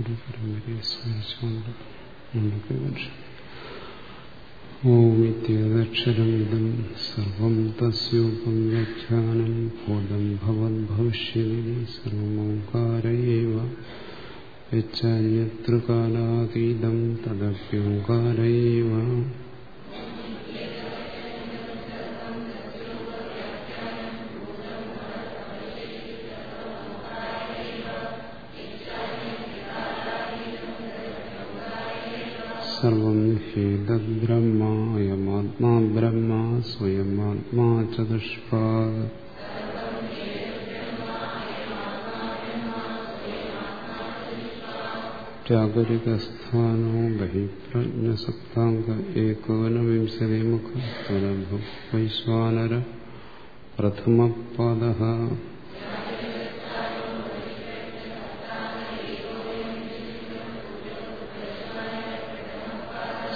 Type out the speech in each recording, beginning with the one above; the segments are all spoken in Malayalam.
ഒരു പരമ്പരയെ സ്മരിച്ചുകൊണ്ട് മുന്നോട്ട് വർഷം ഓമിത്യേതക്ഷരം ഇതം സർവം തസ്യോപം വ്യാഖ്യാനം ഭൂതം ഭവദ്ഭവിഷ്യതി സർവമോകാരയേവ യച്ചന്യതൃകാലാതീതം തദപ്യോകാരയേവ ചതുഷ്പാദ ജാഗരികസ്ഥാനോ ബഹിപ്രജ്ഞസപ്താംഗ ഏകോനവിംശതി മുഖ വൈശ്വാനര പ്രഥമപാദ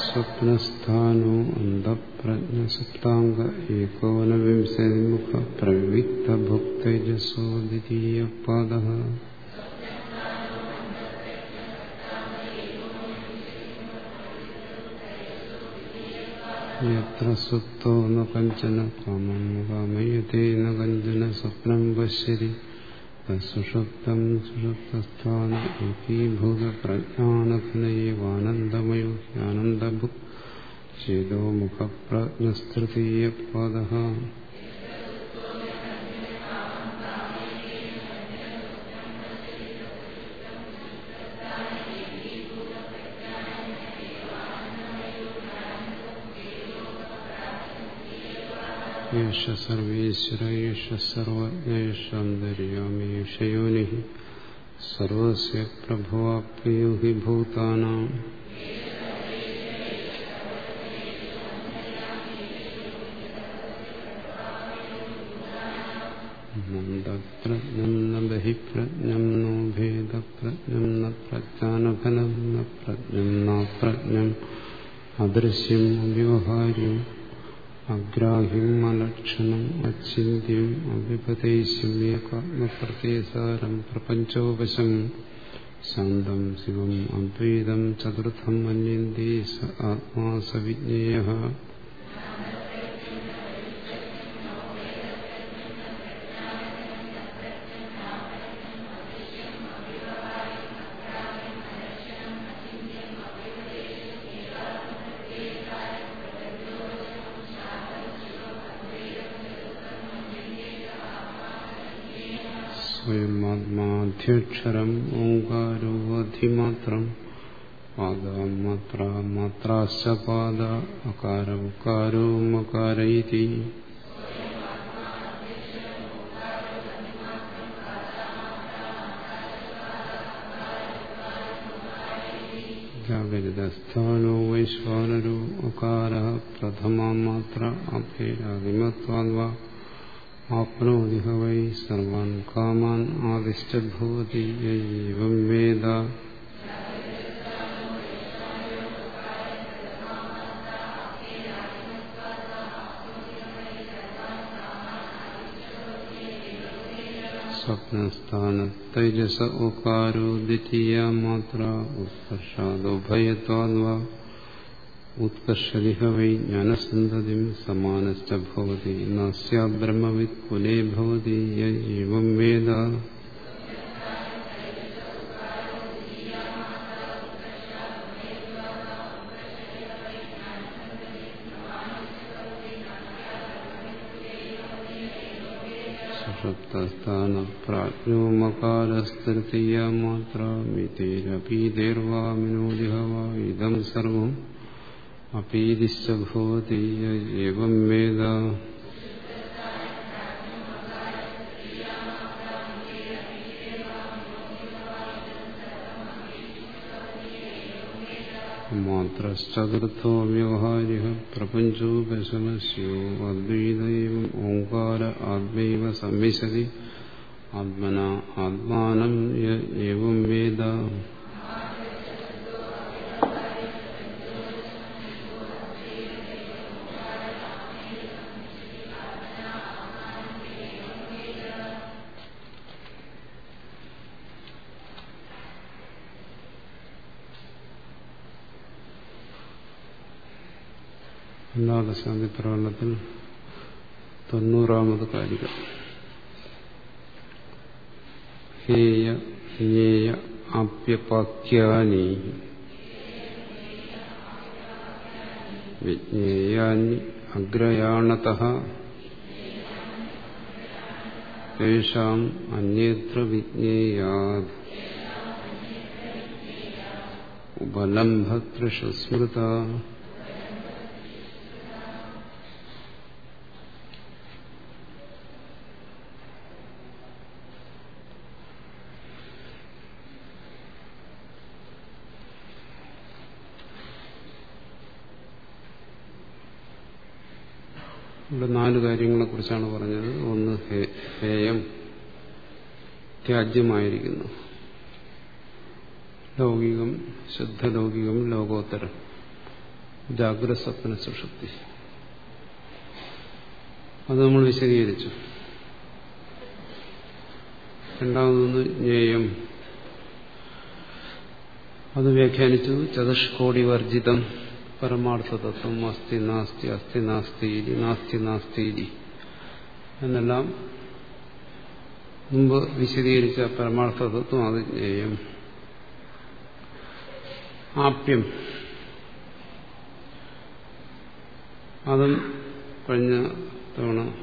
സ്വപ്നസ്ഥാനോ അന്ധപ്രജ്ഞസപ്താംഗ ഏകോനവിംശതി മുഖ പ്രവിക്തഭുക്തേജസോ ദ്വിതീയപാദ യത്ര സുപ്തോ ന കഞ്ചന കാമം കാമയത്തെ ന കഞ്ചന സ്വപ്നം പശ്യതി സുഷുപ്തം സുഷുപ്തസ്ഥാന ഏകീഭൂത പ്രജ്ഞാനഘനയേവാനന്ദമയോ ഹ്യാനന്ദഭുക് ചേതോ മുഖപ്രജ്ഞസ്തൃതീയപാദ യേശ സർവേശ്വര യേശ സർവജ്ഞേഷാന്തര്യാമി യേഷയോനി സർവസ്യ പ്രഭവാപ്യോ ഹി ഭൂതാനാം മന്ദപ്രജ്ഞം ന ബഹിപ്രജ്ഞം നോ ഭേദപ്രജ്ഞം ന പ്രജ്ഞാനഘനം ന പ്രജ്ഞം ന പ്രജ്ഞം അദൃശ്യം അവ്യവഹാര്യം അഗ്രാഹ്യം അലക്ഷണം അചിന്യം അവിപദേശം ഏകാത്മപ്രത്യസാരം പ്രപഞ്ചോപശം ശാന്തം ശിവം അദ്വൈതം ചതുർത്ഥം മന്യന്തി സ ആത്മാ സവിജ്ഞേയ സ്വയമാത്മാധ്യക്ഷരം ഓങ്കാരോ അധിമാത്രം പാദമാത്ര മാത്രാശ്ച പാദ അകാര ഉകാരോ മകാരൈതി ജാഗരിതസ്ഥാനോ വൈശ്വാനരോ അകാര പ്രഥമാ മാത്ര അഭേരാദിമത്വാ आप्नोति ह वै सर्वान् कामान् आदिष्टभवति य एवं वेद। स्वप्नस्थानतैजस ओकारो द्वितीया मात्रा उत्कर्षादुभयत्वाद्वा ഉത്കർഷരിഹ വൈ ജ്ഞാനസന്ധതി സർവം अपीदिश्च भवति एवं वेद। मात्रश्चतुर्थो व्यवहार्यः प्रपञ्चोपशमस्यो अद्वैत एवम् ओङ्कार आत्मैव सम्मिशति आत्मना आत्मानम् एवं वेद। അല്ലാദശാന്തി പ്രകടനത്തിൽ തൊണ്ണൂറാമത് കാര്യം ഹേയ ജ്ഞേയ ആപ്യപാക്യാനി വിജ്ഞേയാനി അഗ്രയാണത. തേഷാം അന്യത്ര വിജ്ഞേയാത് ഉപലംഭതൃഷു നാല് കാര്യങ്ങളെ കുറിച്ചാണ് പറഞ്ഞത്. ഒന്ന് ഹേയം ത്യാജ്യമായിരിക്കുന്നു ലൗകികം ശുദ്ധലൗകികം ലോകോത്തരം ജാഗ്രസ്വപ്ന സുഷുപ്തി അത് നമ്മൾ വിശദീകരിച്ചു. രണ്ടാമതൊന്ന് ജ്ഞേയം. അത് വ്യാഖ്യാനിച്ചു ചതുഷ്കോടി വർജിതം പരമാർത്ഥതത്വം അസ്ഥി നാസ്തി അസ്ഥി നാസ്തിരി നാസ്തി നാസ്തിരി എന്നെല്ലാം മുമ്പ് വിശദീകരിച്ച പരമാർത്ഥതത്വം അത് ജ്ഞേയം. ആപ്യം. അതും കഴിഞ്ഞ തവണ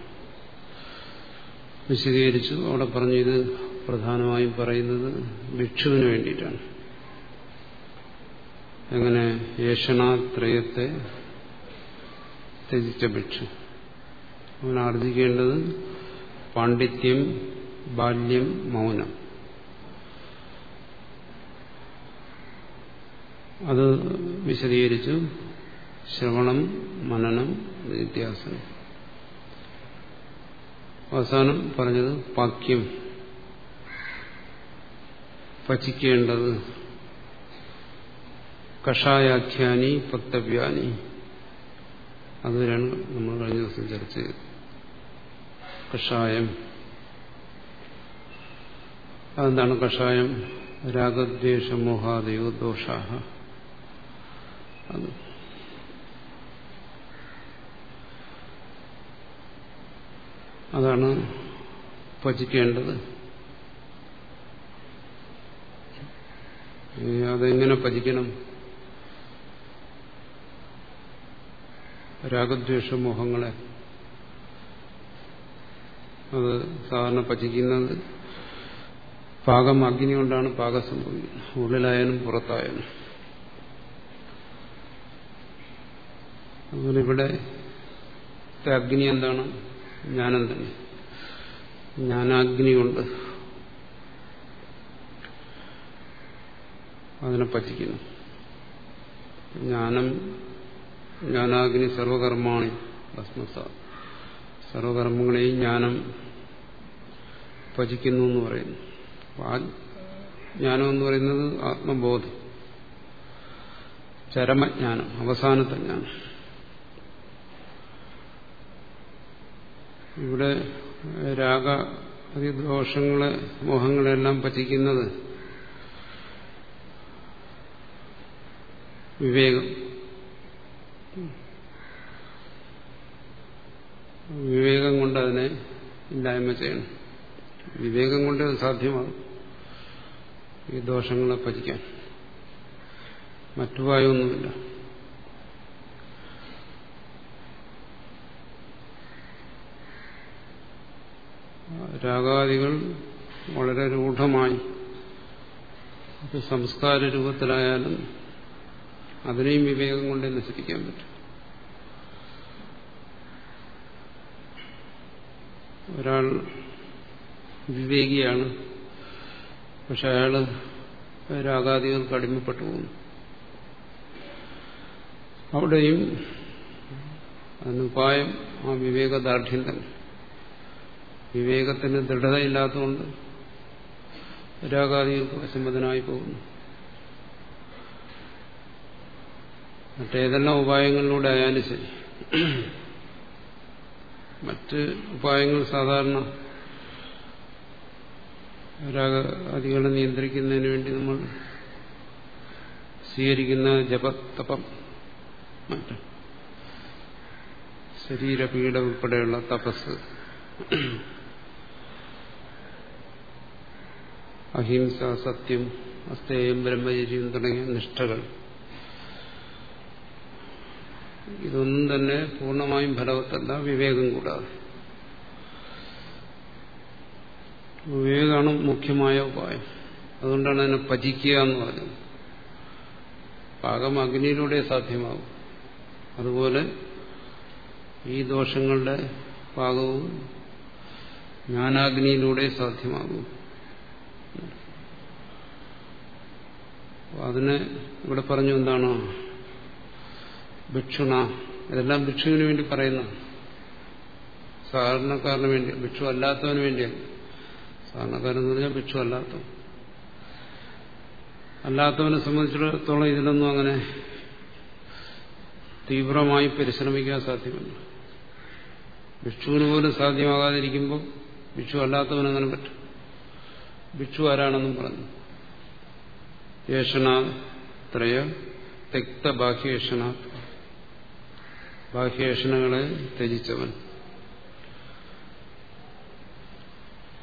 വിശദീകരിച്ചു. അവിടെ പറഞ്ഞു ഇത് പ്രധാനമായും പറയുന്നത് ഭിക്ഷുവിന് വേണ്ടിയിട്ടാണ്. എങ്ങനെ ഏഷണാത്രയത്തെ ത്യജിച്ച ഭിക്ഷു അവൻ ആർജിക്കേണ്ടത് പാണ്ഡിത്യം ബാല്യം മൗനം. അത് വിശദീകരിച്ചു. ശ്രവണം മനനം നിത്യാസനം അവസാനം പറഞ്ഞത് പാക്യം പചിക്കേണ്ടത് കഷായാഖ്യാനി പക്തവ്യാനി അതുവരെയാണ് നമ്മൾ കഴിഞ്ഞ ദിവസം ചർച്ച ചെയ്തത് കഷായം. അതെന്താണ് കഷായം? രാഗദ്വേഷമോഹാദയോ ദോഷാഹ. അത്. അതാണ് പചിക്കേണ്ടത് അതെങ്ങനെ പചിക്കണം രാഗദ്വേഷമോഹങ്ങളെ. അത് സാധാരണ പചിക്കുന്നത് പാകം അഗ്നി കൊണ്ടാണ് പാകം സംഭവിക്കുന്നത് ഉള്ളിലായാലും പുറത്തായാലും. അതുപോലെ ഇവിടെ അഗ്നി എന്താണ്? ജ്ഞാനം തന്നെ. ജ്ഞാനാഗ്നി കൊണ്ട് അതിനെ പറ്റിക്കുന്നു ജ്ഞാനം ജ്ഞാനാഗ്നി സർവകർമാണി ഭസ്മസ. സർവകർമ്മങ്ങളെയും ജ്ഞാനം ഭജിക്കുന്നു എന്ന് പറയുന്നു. ആ ജ്ഞാനം എന്ന് പറയുന്നത് ആത്മബോധം. ചരമജ്ഞാനം അവസാനത്തെ ജ്ഞാനം. ഇവിടെ രാഗ ദോഷങ്ങളെ മോഹങ്ങളെല്ലാം പറ്റിക്കുന്നത് വിവേകം. വിവേകം കൊണ്ട് അതിനെ ഇല്ലായ്മ ചെയ്യണം. വിവേകം കൊണ്ട് സാധ്യമാകും. ഈ ദോഷങ്ങളെ പറ്റിക്കാൻ. മറ്റുപായൊന്നുമില്ല രാഗാദികൾ വളരെ രൂഢമായി സംസ്കാര രൂപത്തിലായാലും അതിനെയും വിവേകം കൊണ്ട് നശിപ്പിക്കാൻ പറ്റും. ഒരാൾ വിവേകിയാണ്. പക്ഷെ അയാൾ രാഗാദികൾക്ക് അടിമപ്പെട്ടു പോകുന്നു അവിടെയും അതിനുപായം ആ വിവേകദാർഢ്യം തന്നെ വിവേകത്തിന് ദൃഢതയില്ലാത്തതുകൊണ്ട് രാഗാദികൾക്ക് വിസമ്മതനായി പോകുന്നു. മറ്റേതെല്ലാം ഉപായങ്ങളിലൂടെ ആയാലും ശരി. മറ്റ് ഉപായങ്ങൾ സാധാരണ രാഗാദികളെ നിയന്ത്രിക്കുന്നതിന് വേണ്ടി നമ്മൾ സ്വീകരിക്കുന്ന ജപത്തപം മറ്റ് ശരീരപീഠ ഉൾപ്പെടെയുള്ള തപസ് അഹിംസ സത്യം അസ്തേയം ബ്രഹ്മചര്യം തുടങ്ങിയ നിഷ്ഠകൾ. ഇതൊന്നും തന്നെ പൂർണമായും ഫലവത്തല്ല വിവേകം കൂടാതെ. വിവേകമാണ് മുഖ്യമായ ഉപായം. അതുകൊണ്ടാണ് അതിനെ പചിക്കുക എന്ന് പറയുന്നത്. പാകം അഗ്നിയിലൂടെ സാധ്യമാകും. അതുപോലെ ഈ ദോഷങ്ങളുടെ പാകവും ജ്ഞാനാഗ്നിയിലൂടെ സാധ്യമാകും. അതിന് ഇവിടെ പറഞ്ഞു എന്താണ്? ഭിക്ഷുണ. ഇതെല്ലാം ഭിക്ഷുവിന് വേണ്ടി പറയുന്ന സാധാരണക്കാരന് വേണ്ടി ഭിക്ഷു അല്ലാത്തവന് വേണ്ടിയാണ്. സാധാരണക്കാരൻ എന്ന് പറഞ്ഞാൽ ഭിക്ഷു അല്ലാത്തവൻ. അല്ലാത്തവനെ സംബന്ധിച്ചിടത്തോളം ഇതിലൊന്നും അങ്ങനെ തീവ്രമായി പരിശ്രമിക്കാൻ സാധ്യമല്ല. ഭിക്ഷുവിന് പോലും സാധ്യമാകാതിരിക്കുമ്പോൾ ഭിക്ഷു അല്ലാത്തവനങ്ങനെ പറ്റും. ഭിക്ഷു ആരാണെന്നും പറഞ്ഞു. യേശനാത്രയ തെക്ത ബാഹ്യേഷണ ബാഹ്യേഷണങ്ങളെ ത്യജിച്ചവൻ.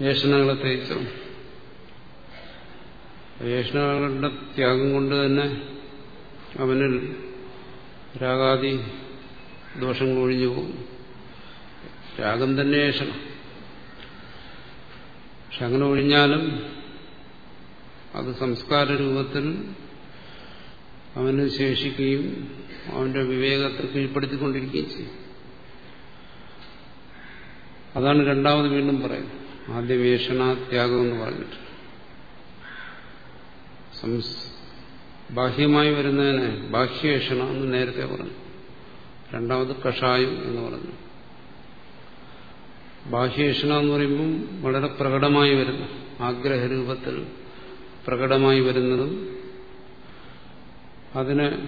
ഏഷണങ്ങളെ ത്യജിച്ചവൻ. ഏഷണങ്ങളുടെ ത്യാഗം കൊണ്ട് തന്നെ അവനിൽ രാഗാദി ദോഷങ്ങൾ ഒഴിഞ്ഞു പോകും. രാഗം തന്നെ ഏഷണം പക്ഷെ അങ്ങനെ ഒഴിഞ്ഞാലും അത് സംസ്കാര രൂപത്തിൽ അവന് ശേഷിക്കുകയും അവന്റെ വിവേകത്തെ കീഴ്പ്പെടുത്തിക്കൊണ്ടിരിക്കുകയും ചെയ്യും. അതാണ് രണ്ടാമത് വീണ്ടും പറയുന്നത്. ആദ്യ വേഷണാത്യാഗം എന്ന് പറഞ്ഞിട്ട്. ബാഹ്യമായി വരുന്നതിന് ബാഹ്യവേഷണം എന്ന് നേരത്തെ പറഞ്ഞു. രണ്ടാമത് കഷായം എന്ന് പറഞ്ഞു. ബാഹ്യവേഷണ എന്ന് പറയുമ്പം വളരെ പ്രകടമായി വരുന്നു. ആഗ്രഹരൂപത്തിൽ പ്രകടമായി വരുന്നതും അതിന്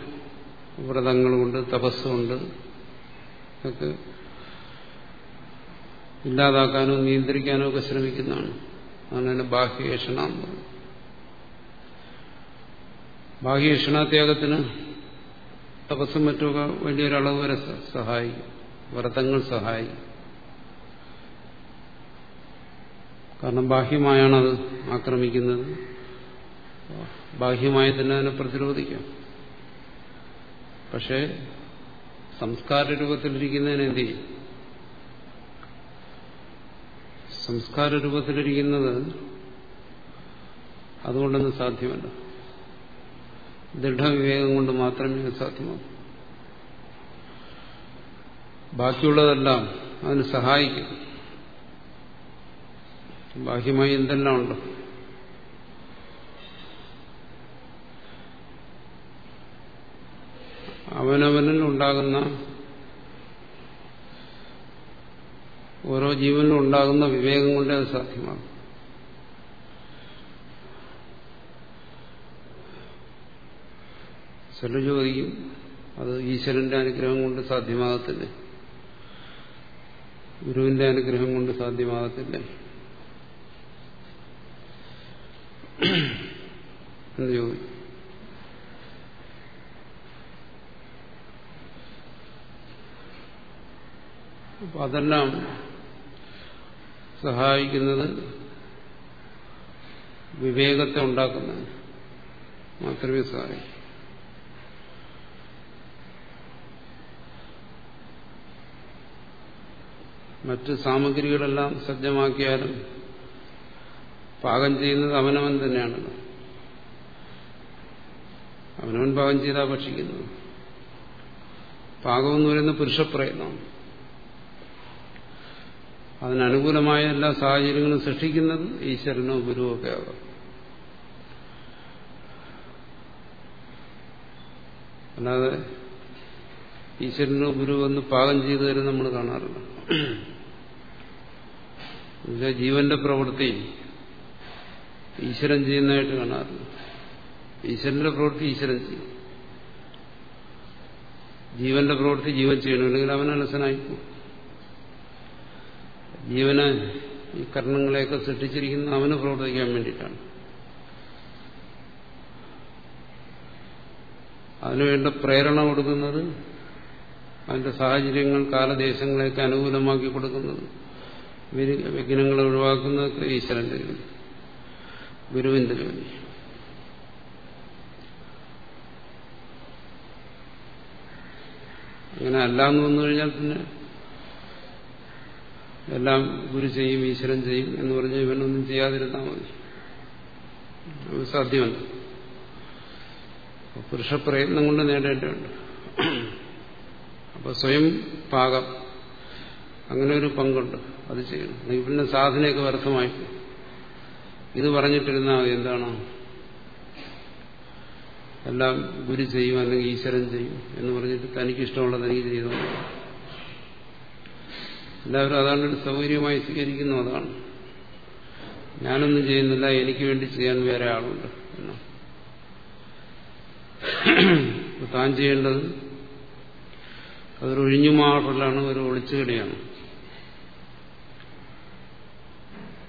വ്രതങ്ങളുണ്ട് തപസ്സുണ്ട്. ഒക്കെ ഇല്ലാതാക്കാനോ നിയന്ത്രിക്കാനോ ഒക്കെ ശ്രമിക്കുന്നതാണ്. അതാണ് ബാഹ്യേഷണ എന്ന് പറയുന്നത് ബാഹ്യേഷണത്യാഗത്തിന് തപസ്സും മറ്റുമൊക്കെ വലിയൊരളവ് വരെ സഹായിക്കും. വ്രതങ്ങൾ സഹായിക്കും. കാരണം ബാഹ്യമായാണത് ആക്രമിക്കുന്നത്. ബാഹ്യമായി തന്നെ അതിനെ പ്രതിരോധിക്കാം. പക്ഷേ സംസ്കാര രൂപത്തിലിരിക്കുന്നതിന് എന്ത് ചെയ്യും സംസ്കാര രൂപത്തിലിരിക്കുന്നത് അതുകൊണ്ടൊന്നും സാധ്യമല്ല. ദൃഢവിവേകം കൊണ്ട് മാത്രമേ സാധ്യമാകൂ. ബാക്കിയുള്ളതെല്ലാം അതിന് സഹായിക്കും. ബാഹ്യമായി എന്തെല്ലാം ഉണ്ടോ? അവനവനിൽ ഉണ്ടാകുന്ന ഓരോ ജീവനിലും ഉണ്ടാകുന്ന വിവേകം കൊണ്ടേ അത് സാധ്യമാകും. ചില ചോദിക്കും അത് ഈശ്വരന്റെ അനുഗ്രഹം കൊണ്ട് സാധ്യമാകത്തില്ലേ? ഗുരുവിന്റെ അനുഗ്രഹം കൊണ്ട് സാധ്യമാകത്തില്ലേ? എന്ന് ചോദിക്കും. അപ്പൊ അതെല്ലാം സഹായിക്കുന്നത് വിവേകത്തെ ഉണ്ടാക്കുന്ന മാത്രമേ സഹായിക്കൂ മറ്റ് സാമഗ്രികളെല്ലാം സജ്ജമാക്കിയാലും പാകം ചെയ്യുന്നത് അവനവൻ തന്നെയാണല്ലോ അവനവൻ പാകം ചെയ്താ ഭക്ഷിക്കുന്നത് പാകമെന്ന് പറയുന്നത് പുരുഷപ്രയത്നമാണ് അതിനനുകൂലമായ എല്ലാ സാഹചര്യങ്ങളും സൃഷ്ടിക്കുന്നത് ഈശ്വരനോ ഗുരുവോ ഒക്കെ ആകാം അല്ലാതെ ഈശ്വരനോ ഗുരുവോ എന്ന് പാകം ചെയ്തു തരും നമ്മൾ കാണാറില്ല. എന്നുവെച്ചാൽ ജീവന്റെ പ്രവൃത്തി ഈശ്വരൻ ചെയ്യുന്നതായിട്ട് കാണാറില്ല. ഈശ്വരന്റെ പ്രവൃത്തി ഈശ്വരൻ ചെയ്യും. ജീവന്റെ പ്രവൃത്തി ജീവൻ ചെയ്യണം അല്ലെങ്കിൽ അവൻ അലസനായിപ്പോ ജീവന് ഈ കർണങ്ങളെയൊക്കെ സൃഷ്ടിച്ചിരിക്കുന്നത് അവന് പ്രവർത്തിക്കാൻ വേണ്ടിയിട്ടാണ്. അതിനുവേണ്ട പ്രേരണ കൊടുക്കുന്നത് അതിന്റെ സാഹചര്യങ്ങൾ കാലദേശങ്ങളെയൊക്കെ അനുകൂലമാക്കി കൊടുക്കുന്നത്. വിഘ്നങ്ങളെ ഒഴിവാക്കുന്നതൊക്കെ ഈശ്വരന്റെ ജോലി ഗുരുവിന്റെ ജോലി. അങ്ങനെ അല്ലാന്ന് വന്നു കഴിഞ്ഞാൽ പിന്നെ എല്ലാം ഗുരു ചെയ്യും ഈശ്വരൻ ചെയ്യും എന്ന് പറഞ്ഞ് ഇവനൊന്നും ചെയ്യാതിരുന്നാൽ മതി. അത് സാധ്യമല്ല. പുരുഷപ്രയത്നം കൊണ്ട് നേടേണ്ടതുണ്ട്. അപ്പൊ സ്വയം പാകം. അങ്ങനെ ഒരു പങ്കുണ്ട്. അത് ചെയ്യണം. പിന്നെ സാധനയൊക്കെ വ്യർത്ഥമായി ഇത് പറഞ്ഞിട്ടിരുന്നാൽ എന്താണ്? എല്ലാം ഗുരു ചെയ്യും അല്ലെങ്കിൽ ഈശ്വരൻ ചെയ്യും എന്ന് പറഞ്ഞിട്ട് തനിക്ക് ഇഷ്ടമുള്ളത് തനിക്ക് ചെയ്തു എല്ലാവരും അതാണ് ഒരു സൗകര്യമായി സ്വീകരിക്കുന്നു അതാണ്. ഞാനൊന്നും ചെയ്യുന്നില്ല എനിക്ക് വേണ്ടി ചെയ്യാൻ വേറെ ആളുണ്ട്. താൻ ചെയ്യേണ്ടത് അതൊരു ഒഴിഞ്ഞുമാറലാണ് ഒരു ഒളിച്ചുകളിയാണ്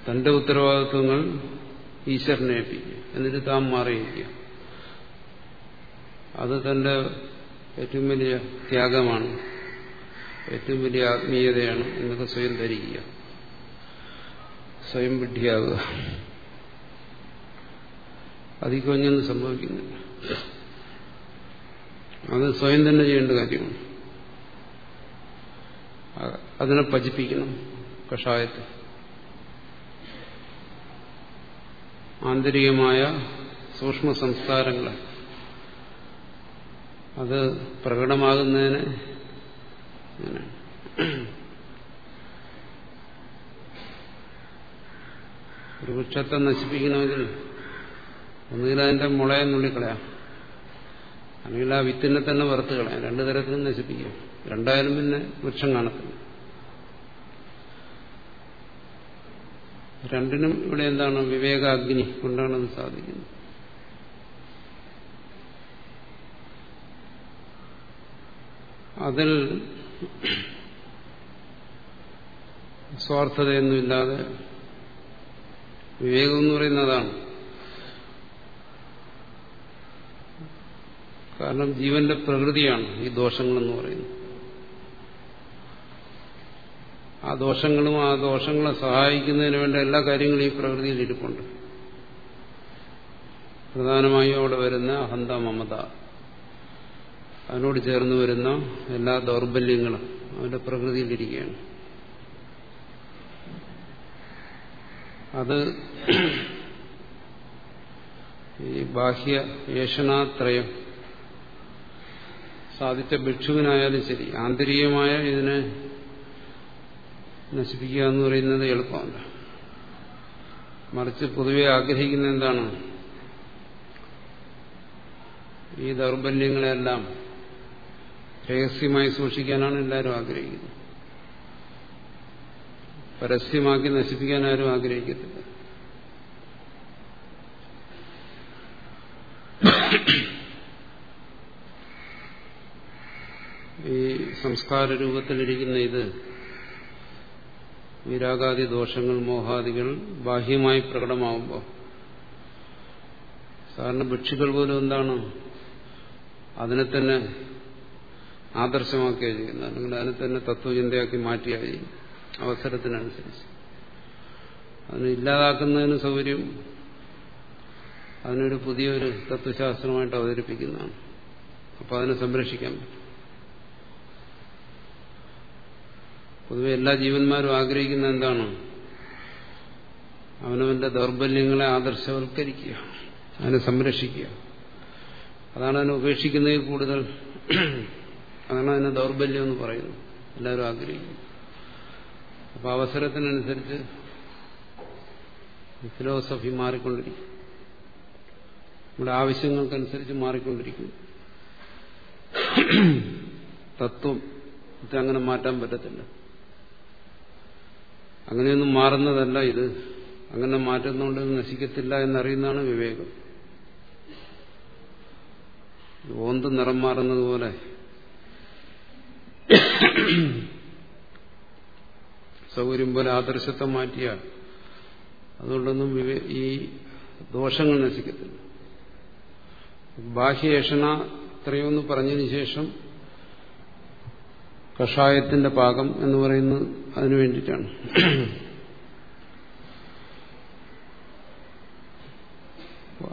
തന്റെ ഉത്തരവാദിത്വങ്ങൾ ഈശ്വരനെ ഏൽപ്പിക്കുക എന്നിട്ട് താൻ മാറിയിരിക്കുക. അത് തന്റെ ഏറ്റവും വലിയ ത്യാഗമാണ്. ഏറ്റവും വലിയ ആത്മീയതയാണ് എന്നൊക്കെ സ്വയം ധരിക്കുക. സ്വയം വിഡ്ഢിയാകുക അതിൽ കൊഞ്ഞൊന്നും സംഭവിക്കുന്നില്ല. അത് സ്വയം തന്നെ ചെയ്യേണ്ട കാര്യമാണ്. അതിനെ പചിപ്പിക്കണം കഷായത്തെ ആന്തരികമായ സൂക്ഷ്മ സംസ്കാരങ്ങൾ അത് പ്രകടമാകുന്നതിന് ഒരു വൃക്ഷത്തെ നശിപ്പിക്കണമെങ്കിൽ ഒന്നുകിൽ അതിന്റെ മുളയെ നുള്ളിക്കളയാം. അല്ലെങ്കിൽ ആ വിത്തിനെ തന്നെ വറുത്ത് കളയാം രണ്ടു തരത്തിലും നശിപ്പിക്കാം. രണ്ടായാലും പിന്നെ വൃക്ഷം കാണത്തില്ല. രണ്ടിനും ഇവിടെ എന്താണ് വിവേകാഗ്നി കൊണ്ടാണ് അത് സാധിക്കുന്നത്? അതിൽ സ്വാർത്ഥതയൊന്നുമില്ലാതെ വിവേകം എന്ന് പറയുന്നതാണ്. കാരണം ജീവന്റെ പ്രകൃതിയാണ് ഈ ദോഷങ്ങളെന്ന് പറയുന്നത്. ആ ദോഷങ്ങളും ആ ദോഷങ്ങളെ സഹായിക്കുന്നതിന് വേണ്ട എല്ലാ കാര്യങ്ങളും ഈ പ്രകൃതിയിൽ ഇരിപ്പുണ്ട്. പ്രധാനമായും അവിടെ വരുന്ന അഹന്ത മമത. അതിനോട് ചേർന്ന് വരുന്ന എല്ലാ ദൗർബല്യങ്ങളും അവന്റെ പ്രകൃതിയിലിരിക്കുകയാണ് അത് ഈ ബാഹ്യ ഏഷണാത്രയം സാധിച്ച ഭിക്ഷുവിനായാലും ശരി ആന്തരികമായ ഇതിനെ നശിപ്പിക്കുക എന്ന് പറയുന്നത് എളുപ്പമല്ല. മറിച്ച് പൊതുവെ ആഗ്രഹിക്കുന്ന എന്താണ്? ഈ ദൗർബല്യങ്ങളെല്ലാം രഹസ്യമായി സൂക്ഷിക്കാനാണ് എല്ലാവരും ആഗ്രഹിക്കുന്നത്. പരസ്യമാക്കി നശിപ്പിക്കാൻ ആരും ആഗ്രഹിക്കത്തില്ല. ഈ സംസ്കാര രൂപത്തിലിരിക്കുന്ന ഇത് വിരാഗാദി ദോഷങ്ങൾ മോഹാദികൾ ബാഹ്യമായി പ്രകടമാവുമ്പോൾ സാധാരണ ഭിക്ഷുക്കൾ പോലും എന്താണ്? അതിനെ തന്നെ ആദർശമാക്കിയാണ് ചെയ്യുന്നത് അല്ലെങ്കിൽ അതിനെ തന്നെ തത്വചിന്തയാക്കി മാറ്റിയായി അവസരത്തിനനുസരിച്ച്. അതിനെ ഇല്ലാതാക്കുന്നതിന് സൗകര്യം അതിനൊരു പുതിയൊരു തത്വശാസ്ത്രമായിട്ട് അവതരിപ്പിക്കുന്നതാണ്. അപ്പോൾ അതിനെ സംരക്ഷിക്കാൻ പറ്റും. പൊതുവെ എല്ലാ ജീവന്മാരും ആഗ്രഹിക്കുന്ന എന്താണ്? അവനവന്റെ ദൗർബല്യങ്ങളെ ആദർശവൽക്കരിക്കുക അതിനെ സംരക്ഷിക്കുക. അതാണ് അതിനെ ഉപേക്ഷിക്കുന്നതിൽ കൂടുതൽ അതാണ് അതിനെ ദൗർബല്യം എന്ന് പറയുന്നു എല്ലാവരും ആഗ്രഹിക്കുന്നു. അപ്പൊ അവസരത്തിനനുസരിച്ച് ഫിലോസഫി മാറിക്കൊണ്ടിരിക്കും നമ്മുടെ ആവശ്യങ്ങൾക്കനുസരിച്ച് മാറിക്കൊണ്ടിരിക്കും തത്വം അങ്ങനെ മാറ്റാൻ പറ്റത്തില്ല. അങ്ങനെയൊന്നും മാറുന്നതല്ല ഇത്. അങ്ങനെ മാറ്റുന്നതുകൊണ്ട് ഇത് നശിക്കത്തില്ല എന്നറിയുന്നതാണ് വിവേകം. ഓന്ത് നിറം മാറുന്നത് പോലെ സൗകര്യം പോലെ ആദർശത്തെ മാറ്റിയാൽ അതുകൊണ്ടൊന്നും ഈ ദോഷങ്ങൾ നശിക്കത്തില്ല. ബാഹ്യേഷണ ഇത്രയൊന്ന് പറഞ്ഞതിന് ശേഷം കഷായത്തിന്റെ പാകം എന്ന് പറയുന്നത് അതിനു വേണ്ടിയിട്ടാണ്.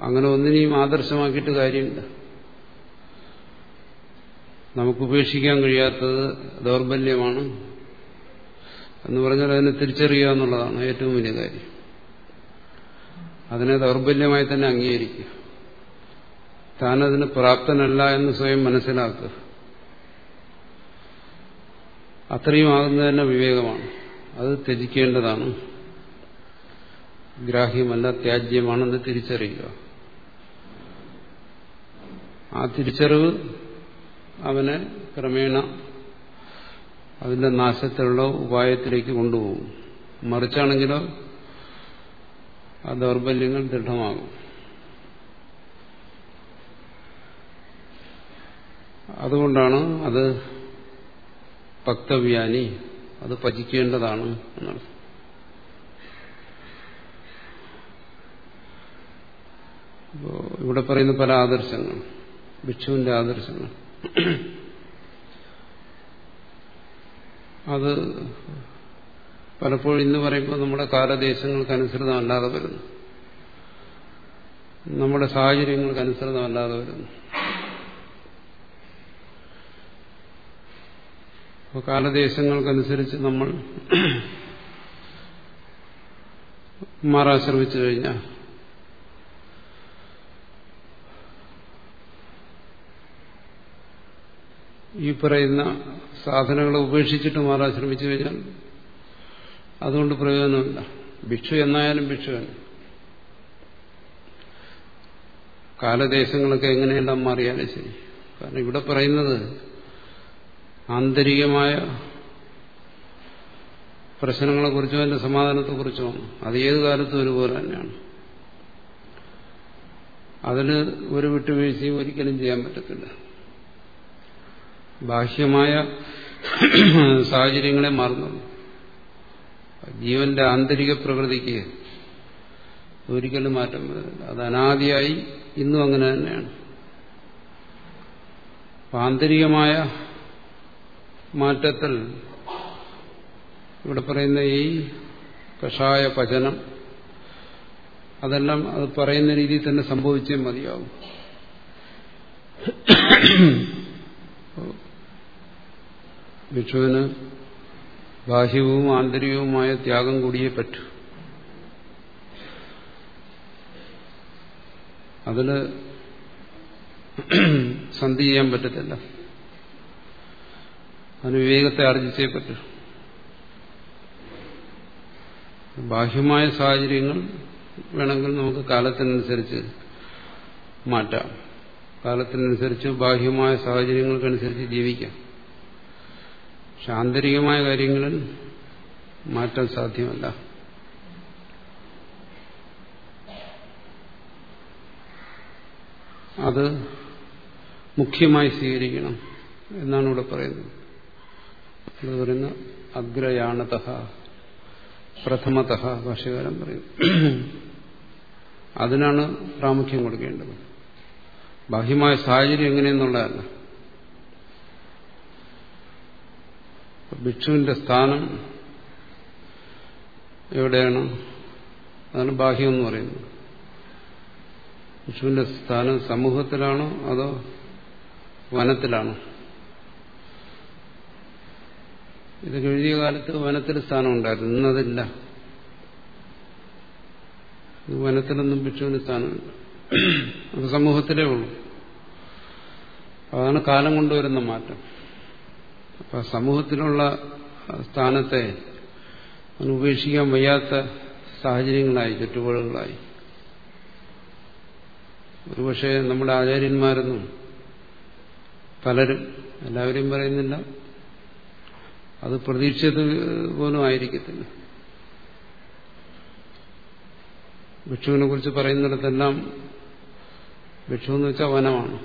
അങ്ങനെ ഒന്നിനെയും ആദർശമാക്കിയിട്ട് കാര്യമില്ല. നമുക്ക് ഉപേക്ഷിക്കാൻ കഴിയാത്തത് ദൗർബല്യമാണ് എന്ന് പറഞ്ഞാൽ അതിനെ തിരിച്ചറിയുക എന്നുള്ളതാണ് ഏറ്റവും വലിയ കാര്യം. അതിനെ ദൗർബല്യമായി തന്നെ അംഗീകരിക്കുക. താനതിന് പ്രാപ്തനല്ല എന്ന് സ്വയം മനസ്സിലാക്കുക. അത്രയും ആകുന്നത് തന്നെ വിവേകമാണ്. അത് ത്യജിക്കേണ്ടതാണ്. ഗ്രാഹ്യമല്ല ത്യാജ്യമാണെന്ന് തിരിച്ചറിയുക. ആ തിരിച്ചറിവ് അവനെ ക്രമേണ അതിന്റെ നാശത്തിലുള്ള ഉപായത്തിലേക്ക് കൊണ്ടുപോകും. മറിച്ചാണെങ്കിലോ ആ ദൗർബല്യങ്ങൾ ദൃഢമാകും. അതുകൊണ്ടാണ് അത് പക്തവ്യാനി അത് പചിക്കേണ്ടതാണ് എന്നത് ഇവിടെ പറയുന്ന പല ആദർശങ്ങൾ ഭിക്ഷുവിന്റെ ആദർശങ്ങൾ അത് പലപ്പോഴും ഇന്ന് പറയുമ്പോൾ നമ്മുടെ കാലദേശങ്ങൾക്ക് അനുസൃതമല്ലാതെ വരുന്നു. നമ്മുടെ സാഹചര്യങ്ങൾക്ക് അനുസൃതമല്ലാതെ വരുന്നു. അപ്പോൾ കാലദേശങ്ങൾക്കനുസരിച്ച് നമ്മൾ മാറാൻ ശ്രമിച്ചു കഴിഞ്ഞാൽ ഈ പറയുന്ന സാധനങ്ങളെ ഉപേക്ഷിച്ചിട്ട് മാറാൻ ശ്രമിച്ചു കഴിഞ്ഞാൽ അതുകൊണ്ട് പ്രയോജനമില്ല. ഭിക്ഷു എന്നായാലും ഭിക്ഷു തന്നെ. കാലദേശങ്ങളൊക്കെ എങ്ങനെയെല്ലാം മാറിയാലും ശരി. കാരണം ഇവിടെ പറയുന്നത് ആന്തരികമായ പ്രശ്നങ്ങളെക്കുറിച്ചും അതിന്റെ സമാധാനത്തെക്കുറിച്ചുമാണ് അത് ഏത് കാലത്തും ഒരുപോലെ തന്നെയാണ്. അതിന് ഒരു വിട്ടുവീഴ്ചയും ഒരിക്കലും ചെയ്യാൻ പറ്റത്തില്ല. ബാഹ്യമായ സാഹചര്യങ്ങളെ മാറുന്നുള്ളൂ ജീവന്റെ ആന്തരിക പ്രകൃതിക്ക് ഒരിക്കലും മാറ്റം വരുന്നില്ല അത് അനാദിയായി ഇന്നും അങ്ങനെ തന്നെയാണ്. ആന്തരികമായ മാറ്റത്തിൽ ഇവിടെ പറയുന്ന ഈ കഷായ പചനം അതെല്ലാം അത് പറയുന്ന രീതിയിൽ തന്നെ സംഭവിച്ചേ മതിയാവും. ഭിക്ഷുവിന് ബാഹ്യവും ആന്തരികവുമായ ത്യാഗം കൂടിയേ പറ്റൂ. അതിൽ സന്ധി ചെയ്യാൻ പറ്റത്തില്ല. അതിന് വിവേകത്തെ ആർജിച്ചേ പറ്റൂ. ബാഹ്യമായ സാഹചര്യങ്ങൾ വേണമെങ്കിൽ നമുക്ക് കാലത്തിനനുസരിച്ച് മാറ്റാം. കാലത്തിനനുസരിച്ച് ബാഹ്യമായ സാഹചര്യങ്ങൾക്കനുസരിച്ച് ജീവിക്കാം. പക്ഷെ ആന്തരികമായ കാര്യങ്ങളിൽ മാറ്റാൻ സാധ്യമല്ല. അത് മുഖ്യമായി സ്വീകരിക്കണം എന്നാണ് ഇവിടെ പറയുന്നത്. ഇവിടെ പറയുന്ന അഗ്രയാണത പ്രഥമത ഭാഷകാരം പറയും. അതിനാണ് പ്രാമുഖ്യം കൊടുക്കേണ്ടത്. ബാഹ്യമായ സാഹചര്യം എങ്ങനെയെന്നുള്ളതല്ല. ഭിക്ഷുവിന്റെ സ്ഥാനം എവിടെയാണ്? അതാണ് ബാഹ്യം എന്ന് പറയുന്നത്. ഭിക്ഷുവിന്റെ സ്ഥാനം സമൂഹത്തിലാണോ അതോ വനത്തിലാണോ? ഇത് കഴിഞ്ഞ കാലത്ത് വനത്തിൽ സ്ഥാനം ഉണ്ടായിരുന്നു. ഇന്നതില്ല. വനത്തിലൊന്നും ഭിക്ഷുവിന് സ്ഥാനമില്ല. അത് സമൂഹത്തിലേ ഉള്ളൂ. അതാണ് കാലം കൊണ്ടുവരുന്ന മാറ്റം. അപ്പൊ സമൂഹത്തിലുള്ള സ്ഥാനത്തെ ഉപേക്ഷിക്കാൻ വയ്യാത്ത സാഹചര്യങ്ങളായി ചുറ്റുപാടുകളായി. ഒരുപക്ഷെ നമ്മുടെ ആചാര്യന്മാരൊന്നും പലരും എല്ലാവരെയും പറയുന്നില്ല. അത് പ്രതീക്ഷിച്ചത് പോലും ആയിരിക്കത്തില്ല. ഭിക്ഷുവിനെ കുറിച്ച് പറയുന്നിടത്തെല്ലാം ഭിക്ഷു എന്ന് വെച്ചാൽ വനമാണ്.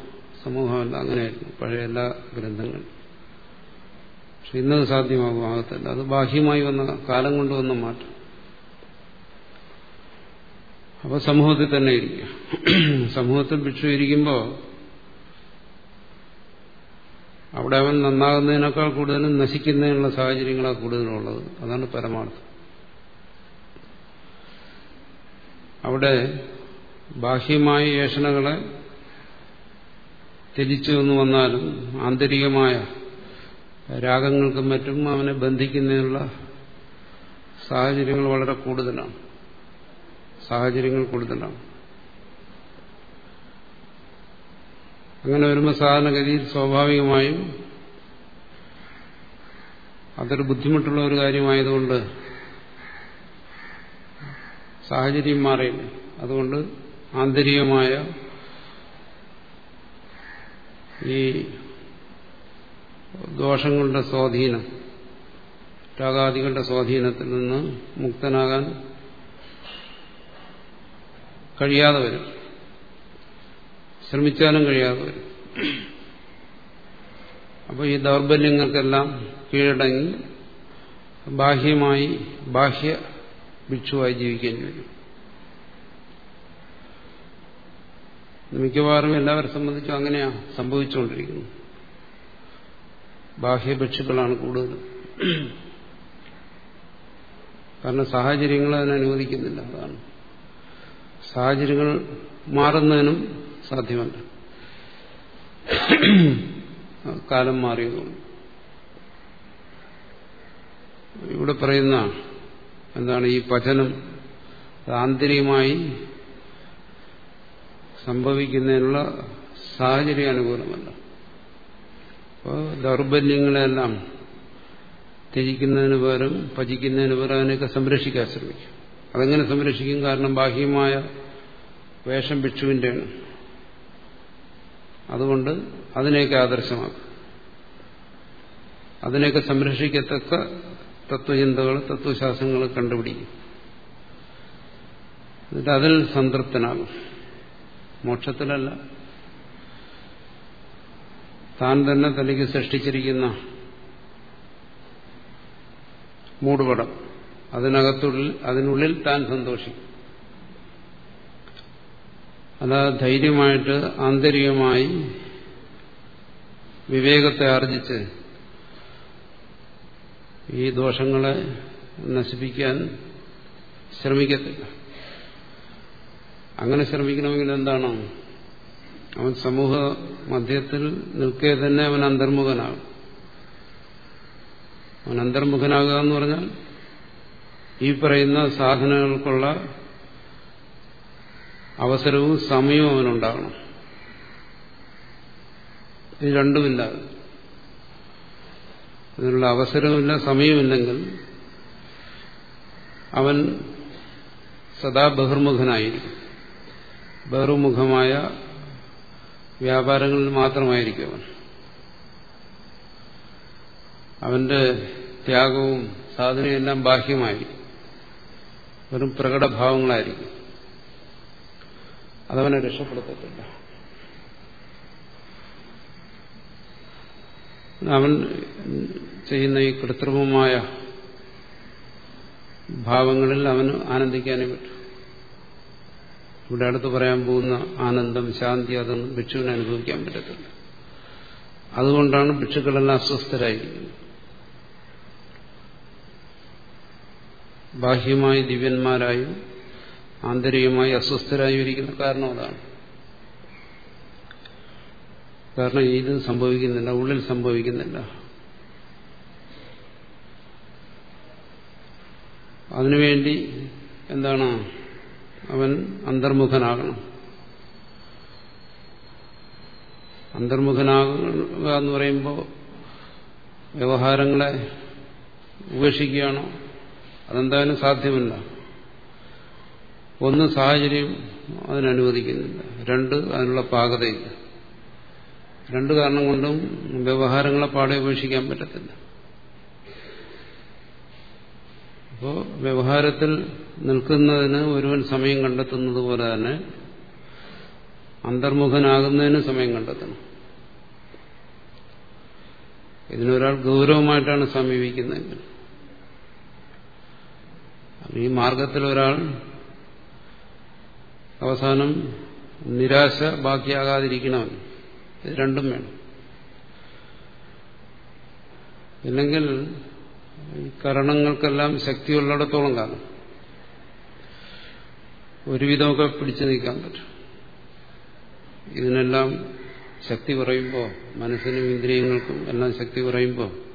സമൂഹമല്ല അങ്ങനെയായിരുന്നു. പഴയ എല്ലാ ഗ്രന്ഥങ്ങളും. പക്ഷെ ഇന്നത് സാധ്യമാകും ആകത്തില്ല അത് ബാഹ്യമായി വന്ന കാലം കൊണ്ട് വന്ന മാറ്റം. അപ്പൊ സമൂഹത്തിൽ തന്നെ ഇരിക്കുക. സമൂഹത്തിൽ ഭിക്ഷു ഇരിക്കുമ്പോൾ അവിടെ അവൻ നന്നാകുന്നതിനേക്കാൾ കൂടുതലും നശിക്കുന്നതിനുള്ള സാഹചര്യങ്ങളാണ് കൂടുതലുള്ളത്. അതാണ് പരമാർത്ഥം. അവിടെ ബാഹ്യമായ ഏഷണകളെ ത്യജിച്ചു എന്ന് വന്നാലും ആന്തരികമായ രാഗങ്ങൾക്കും മറ്റും അവനെ ബന്ധിക്കുന്നതിനുള്ള സാഹചര്യങ്ങൾ വളരെ കൂടുതലാണ്. സാഹചര്യങ്ങൾ കൂടുതലാണ്. അങ്ങനെ വരുമ്പോൾ സാധാരണഗതിയിൽ സ്വാഭാവികമായും അതൊരു ബുദ്ധിമുട്ടുള്ള ഒരു കാര്യമായതുകൊണ്ട് സാഹചര്യം മാറിയില്ല. അതുകൊണ്ട് ആന്തരികമായ ഈ ദോഷങ്ങളുടെ സ്വാധീനം രാഗാദികളുടെ സ്വാധീനത്തിൽ നിന്ന് മുക്തനാകാൻ കഴിയാതെ വരും. ശ്രമിച്ചാലും കഴിയാതെ വരും. അപ്പോൾ ഈ ദൗർബല്യങ്ങൾക്കെല്ലാം കീഴടങ്ങി ബാഹ്യമായി ബാഹ്യ ഭിക്ഷുവായി ജീവിക്കേണ്ടി വരും. മിക്കവാറും എല്ലാവരെ സംബന്ധിച്ചും അങ്ങനെയാ സംഭവിച്ചുകൊണ്ടിരിക്കുന്നത്. ബാഹ്യഭിക്ഷുക്കളാണ് കൂടുതൽ കാരണം സാഹചര്യങ്ങൾ അതിനെ അനുവദിക്കുന്നില്ല. അതാണ്. സാഹചര്യങ്ങൾ മാറുന്നതിനും സാധ്യമല്ല. കാലം മാറിയതുകൊണ്ട്. ഇവിടെ പറയുന്ന എന്താണ്? ഈ പചനം ആന്തരികമായി സംഭവിക്കുന്നതിനുള്ള സാഹചര്യം അനുകൂലമല്ല അപ്പോൾ ദൗർബല്യങ്ങളെല്ലാം ത്യജിക്കുന്നതിന് പകരം ഭജിക്കുന്നതിന് പകരം അതിനെയൊക്കെ സംരക്ഷിക്കാൻ ശ്രമിക്കും. അതെങ്ങനെ സംരക്ഷിക്കും? കാരണം ബാഹ്യമായ വേഷം ഭിക്ഷുവിന്റെയാണ് അതുകൊണ്ട് അതിനെയൊക്കെ ആദർശമാക്കും. അതിനെയൊക്കെ സംരക്ഷിക്കത്തക്ക തത്വചിന്തകൾ തത്വശാസ്ത്രങ്ങൾ കണ്ടുപിടിക്കും. എന്നിട്ട് അതിൽ സംതൃപ്തനാകും. മോക്ഷത്തിലല്ല. താൻ തന്നെ തനിക്ക് സൃഷ്ടിച്ചിരിക്കുന്ന മൂടുപടം. അതിനകത്തുള്ളിൽ അതിനുള്ളിൽ താൻ സന്തോഷിക്കും. അല്ലാതെ ധൈര്യമായിട്ട് ആന്തരികമായി വിവേകത്തെ ആർജിച്ച് ഈ ദോഷങ്ങളെ നശിപ്പിക്കാൻ ശ്രമിക്കത്തില്ല. അങ്ങനെ ശ്രമിക്കണമെങ്കിൽ എന്താണ്? അവൻ സമൂഹ മധ്യത്തിൽ നിൽക്കെ തന്നെ അവൻ അന്തർമുഖനാകും. അവൻ അന്തർമുഖനാകുക എന്ന് പറഞ്ഞാൽ ഈ പറയുന്ന സാധനങ്ങൾക്കുള്ള അവസരവും സമയവും അവനുണ്ടാകണം. ഇത് രണ്ടുമില്ല. അതിനുള്ള അവസരവുമില്ല സമയമില്ലെങ്കിൽ അവൻ സദാ ബഹിർമുഖനായിരിക്കും. ബഹിർമുഖമായ വ്യാപാരങ്ങളിൽ മാത്രമായിരിക്കും അവൻ. അവന്റെ ത്യാഗവും സാധനവും എല്ലാം ബാഹ്യമായിരിക്കും വെറും പ്രകടഭാവങ്ങളായിരിക്കും. അതവനെ രക്ഷപ്പെടുത്തത്തില്ല. അവൻ ചെയ്യുന്ന ഈ കൃത്രിമമായ ഭാവങ്ങളിൽ അവന് ആനന്ദിക്കാനേ പറ്റും. ഇവിടെ അടുത്ത് പറയാൻ പോകുന്ന ആനന്ദം ശാന്തി അതൊന്നും ഭിക്ഷുവിന് അനുഭവിക്കാൻ പറ്റത്തില്ല. അതുകൊണ്ടാണ് ഭിക്ഷുക്കളെല്ലാം അസ്വസ്ഥരായിരിക്കുന്നത്. ബാഹ്യമായി ദിവ്യന്മാരായും ആന്തരികമായി അസ്വസ്ഥരായും ഇരിക്കുന്ന കാരണം അതാണ്. കാരണം ഇത് സംഭവിക്കുന്നില്ല ഉള്ളിൽ സംഭവിക്കുന്നില്ല. അതിനുവേണ്ടി എന്താണ് അവൻ അന്തർമുഖനാകണം. അന്തർമുഖനാകുക എന്ന് പറയുമ്പോൾ വ്യവഹാരങ്ങളെ ഉപേക്ഷിക്കുകയാണോ? അതെന്തായാലും സാധ്യമല്ല. ഒന്ന് സാഹചര്യം അതിനനുവദിക്കുന്നില്ല രണ്ട് അതിനുള്ള പാകതയില്ല. രണ്ട് കാരണം കൊണ്ടും വ്യവഹാരങ്ങളെ പാടെ ഉപേക്ഷിക്കാൻ പറ്റത്തില്ല. അപ്പോൾ വ്യവഹാരത്തിൽ നിൽക്കുന്നതിന് ഒരുവൻ സമയം കണ്ടെത്തുന്നത് പോലെ തന്നെ അന്തർമുഖനാകുന്നതിന് സമയം കണ്ടെത്തണം. ഇതിനൊരാൾ ഗൗരവമായിട്ടാണ് സമീപിക്കുന്നതെങ്കിൽ ഈ മാർഗത്തിൽ ഒരാൾ അവസാനം നിരാശ ബാക്കിയാകാതിരിക്കണമെന്ന് ഇത് രണ്ടും വേണം. ഇല്ലെങ്കിൽ ഈ കരണങ്ങൾക്കെല്ലാം ശക്തിയുള്ളിടത്തോളം കാലം. ഒരുവിധമൊക്കെ പിടിച്ചു നീക്കാൻ പറ്റും. ഇതിനെല്ലാം ശക്തി കുറയുമ്പോൾ മനസ്സിനും ഇന്ദ്രിയങ്ങൾക്കും എല്ലാം ശക്തി കുറയുമ്പോൾ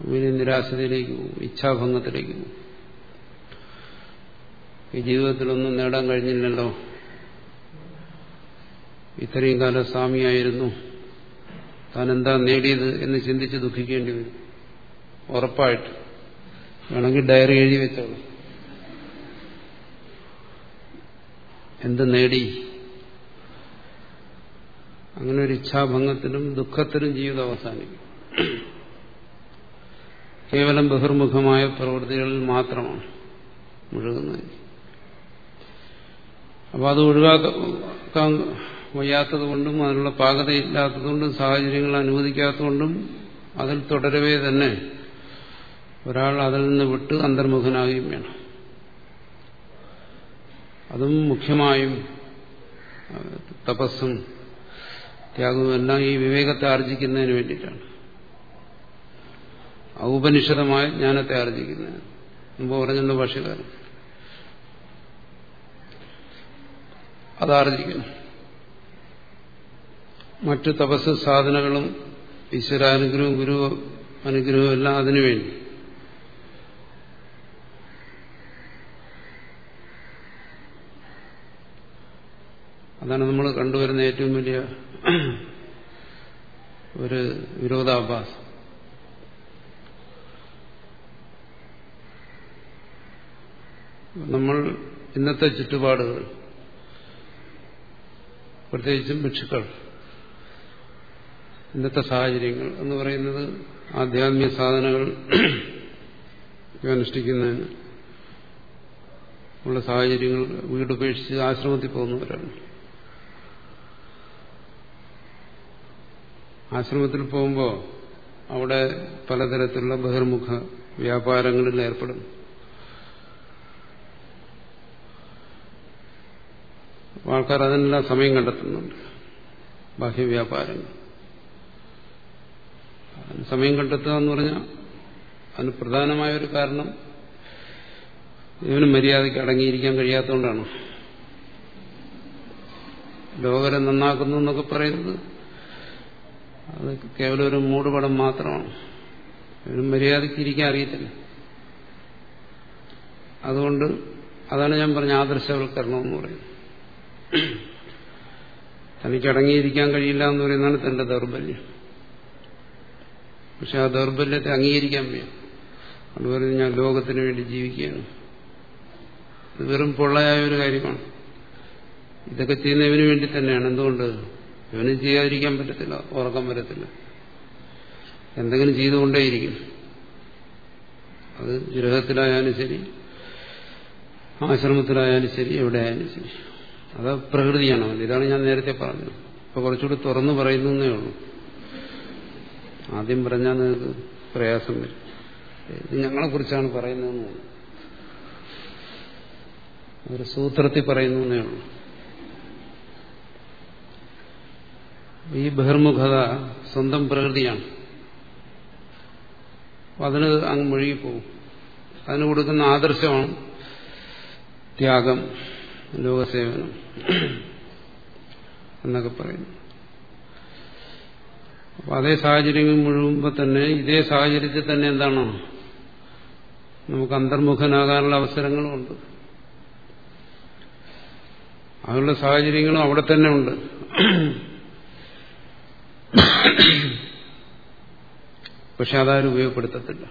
ഇനി നിരാശതയിലേക്ക് പോകും ഇച്ഛാഭംഗത്തിലേക്ക് പോകും. ഈ ജീവിതത്തിലൊന്നും നേടാൻ കഴിഞ്ഞില്ലല്ലോ. ഇത്രയും കാലം സ്വാമിയായിരുന്നു. താൻ എന്താ നേടിയത് എന്ന് ചിന്തിച്ച് ദുഃഖിക്കേണ്ടി വരും. ഉറപ്പായിട്ട്. വേണമെങ്കിൽ ഡയറി എഴുതി വെച്ചോളൂ. എന്ത് നേടി? അങ്ങനെ ഒരു ഇച്ഛാഭംഗത്തിനും ദുഃഖത്തിനും ജീവിതം അവസാനിക്കും. കേവലം ബഹിർമുഖമായ പ്രവൃത്തികളിൽ മാത്രമാണ് മുഴുകുന്നത്. അപ്പോൾ അത് ഒഴിവാക്കാൻ വയ്യാത്തതുകൊണ്ടും അതിനുള്ള പാകതയില്ലാത്തതുകൊണ്ടും സാഹചര്യങ്ങൾ അനുവദിക്കാത്തതുകൊണ്ടും അതിൽ തുടരവേ തന്നെ ഒരാൾ അതിൽ നിന്ന് വിട്ട് അന്തർമുഖനാകുകയും വേണം. അതും മുഖ്യമായും തപസ്സും ത്യാഗവും എല്ലാം ഈ വിവേകത്തെ ആർജിക്കുന്നതിന് വേണ്ടിയിട്ടാണ്. ഔപനിഷദമായ ജ്ഞാനത്തെ ആർജിക്കുന്നതിന്. മുമ്പ് പറഞ്ഞുള്ള ഭാഷകാരൻ അതാർജിക്കുന്നു മറ്റു തപസ് സാധനങ്ങളും ഈശ്വരാനുഗ്രഹവും ഗുരു അനുഗ്രഹവും എല്ലാം അതിനുവേണ്ടി അതാണ് നമ്മൾ കണ്ടുവരുന്ന ഏറ്റവും വലിയ ഒരു വിരോധാഭാസം. നമ്മൾ ഇന്നത്തെ ചുറ്റുപാടുകൾ പ്രത്യേകിച്ചും ഭിക്ഷുക്കൾ ഇന്നത്തെ സാഹചര്യങ്ങൾ എന്ന് പറയുന്നത് ആധ്യാത്മിക സാധനകൾ അനുഷ്ഠിക്കുന്നതിന് ഉള്ള സാഹചര്യങ്ങൾ വീടുപേക്ഷിച്ച് ആശ്രമത്തിൽ പോകുന്നവരാണ്. ആശ്രമത്തിൽ പോകുമ്പോൾ അവിടെ പലതരത്തിലുള്ള ബഹിർമുഖ വ്യാപാരങ്ങളിൽ ഏർപ്പെടുന്നു ആൾക്കാർ അതിനെല്ലാം സമയം കണ്ടെത്തുന്നുണ്ട്. ബാഹ്യവ്യാപാരങ്ങൾ സമയം കണ്ടെത്തുക എന്ന് പറഞ്ഞാൽ അതിന് പ്രധാനമായ ഒരു കാരണം ഇവന് മര്യാദയ്ക്ക് അടങ്ങിയിരിക്കാൻ കഴിയാത്തതുകൊണ്ടാണ്. ലോകരെ നന്നാക്കുന്നു എന്നൊക്കെ പറയുന്നത് അത് കേവലം ഒരു മൂടുപടം മാത്രമാണ്. ഒരു മര്യാദയ്ക്ക് ഇരിക്കാൻ അറിയത്തില്ല. അതുകൊണ്ട് അതാണ് ഞാൻ പറഞ്ഞ ആദർശവൽക്കരണം എന്ന് പറയുന്നത്. തനിക്ക് അടങ്ങിയിരിക്കാൻ കഴിയില്ല എന്ന് പറയുന്നതാണ് തന്റെ ദൗർബല്യം. പക്ഷെ ആ ദൗർബല്യത്തെ അംഗീകരിക്കാൻ വയ്യ. അതുപോലെ ഞാൻ ലോകത്തിന് വേണ്ടി ജീവിക്കുകയാണ്. ഇത് വെറും പൊള്ളയായ ഒരു കാര്യമാണ്. ഇതൊക്കെ ചെയ്യുന്നതിന് വേണ്ടി തന്നെയാണ്. എന്തുകൊണ്ട്? ഇവന് ചെയ്യാതിരിക്കാൻ പറ്റത്തില്ല ഉറക്കം വരത്തില്ല. എന്തെങ്കിലും ചെയ്തുകൊണ്ടേയിരിക്കും. അത് ഗൃഹത്തിലായാലും ശരി ആശ്രമത്തിലായാലും ശരി എവിടെയായാലും ശരി. അത് പ്രകൃതിയാണ്. ഇതാണ് ഞാൻ നേരത്തെ പറഞ്ഞത്. ഇപ്പൊ കുറച്ചുകൂടി തുറന്നു പറയുന്നേ ഉള്ളൂ. ആദ്യം പറഞ്ഞാൽ നിങ്ങൾക്ക് പ്രയാസം വരും. ഇത് ഞങ്ങളെക്കുറിച്ചാണ് പറയുന്നതെന്ന് ഒരു സൂത്രത്തിൽ പറയുന്നേ ഉള്ളൂ. ഈ ബഹിർമുഖത സ്വന്തം പ്രകൃതിയാണ്. അതിന് അങ്ങ് മുഴുകിപ്പോവും അതിന് കൊടുക്കുന്ന ആദർശമാണ് ത്യാഗം ലോകസേവനം എന്നൊക്കെ പറയുന്നു അപ്പൊ അതേ സാഹചര്യങ്ങൾ മുഴുകുമ്പോൾ തന്നെ ഇതേ സാഹചര്യത്തിൽ തന്നെ എന്താണോ? നമുക്ക് അന്തർമുഖനാകാനുള്ള അവസരങ്ങളുമുണ്ട് അതിനുള്ള സാഹചര്യങ്ങളും അവിടെ തന്നെ ഉണ്ട്. പക്ഷെ അതാരും ഉപയോഗപ്പെടുത്തത്തില്ല.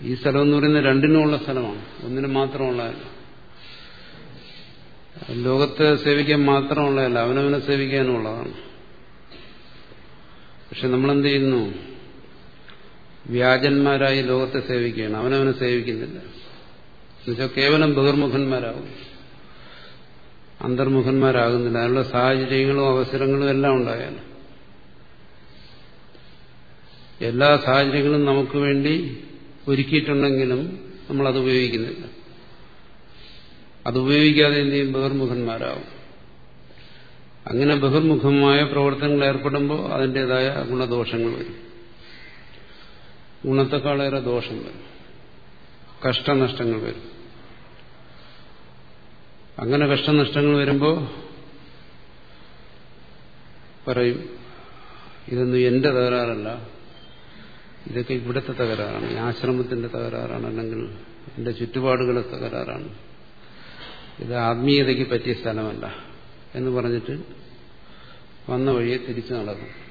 ഈ സ്ഥലം എന്ന് പറയുന്നത് രണ്ടിനുമുള്ള സ്ഥലമാണ്. ഒന്നിനും മാത്രമുള്ളതല്ല. ലോകത്തെ സേവിക്കാൻ മാത്രമുള്ളതല്ല അവനവനെ സേവിക്കാനുള്ളതാണ് പക്ഷെ നമ്മളെന്ത് ചെയ്യുന്നു? വ്യാജന്മാരായി ലോകത്തെ സേവിക്കുകയാണ്. അവനവനെ സേവിക്കുന്നില്ല. എന്നുവെച്ചാൽ കേവലം ബഹിർമുഖന്മാരാകും അന്തർമുഖന്മാരാകുന്നില്ല. അതിനുള്ള സാഹചര്യങ്ങളും അവസരങ്ങളും എല്ലാം ഉണ്ടായാലും. എല്ലാ സാഹചര്യങ്ങളും നമുക്ക് വേണ്ടി ഒരുക്കിയിട്ടുണ്ടെങ്കിലും നമ്മളത് ഉപയോഗിക്കുന്നില്ല. അത് ഉപയോഗിക്കാതെ എന്ത് ചെയ്യും? ബഹിർമുഖന്മാരാകും. അങ്ങനെ ബഹിർമുഖമായ പ്രവർത്തനങ്ങൾ ഏർപ്പെടുമ്പോൾ അതിന്റെതായ ഗുണദോഷങ്ങൾ വരും. ഗുണത്തെക്കാളേറെ ദോഷം വരും. കഷ്ടനഷ്ടങ്ങൾ വരും. അങ്ങനെ കഷ്ടനഷ്ടങ്ങൾ വരുമ്പോൾ പറയും ഇതൊന്നും എന്റെ തകരാറല്ല. ഇതൊക്കെ ഇവിടുത്തെ തകരാറാണ്. ഈ ആശ്രമത്തിന്റെ തകരാറാണ് അല്ലെങ്കിൽ എന്റെ ചുറ്റുപാടുകളെ തകരാറാണ്. ഇത് ആത്മീയതയ്ക്ക് പറ്റിയ സ്ഥലമല്ല. എന്ന് പറഞ്ഞിട്ട് വന്ന വഴിയെ തിരിച്ചു നടക്കും.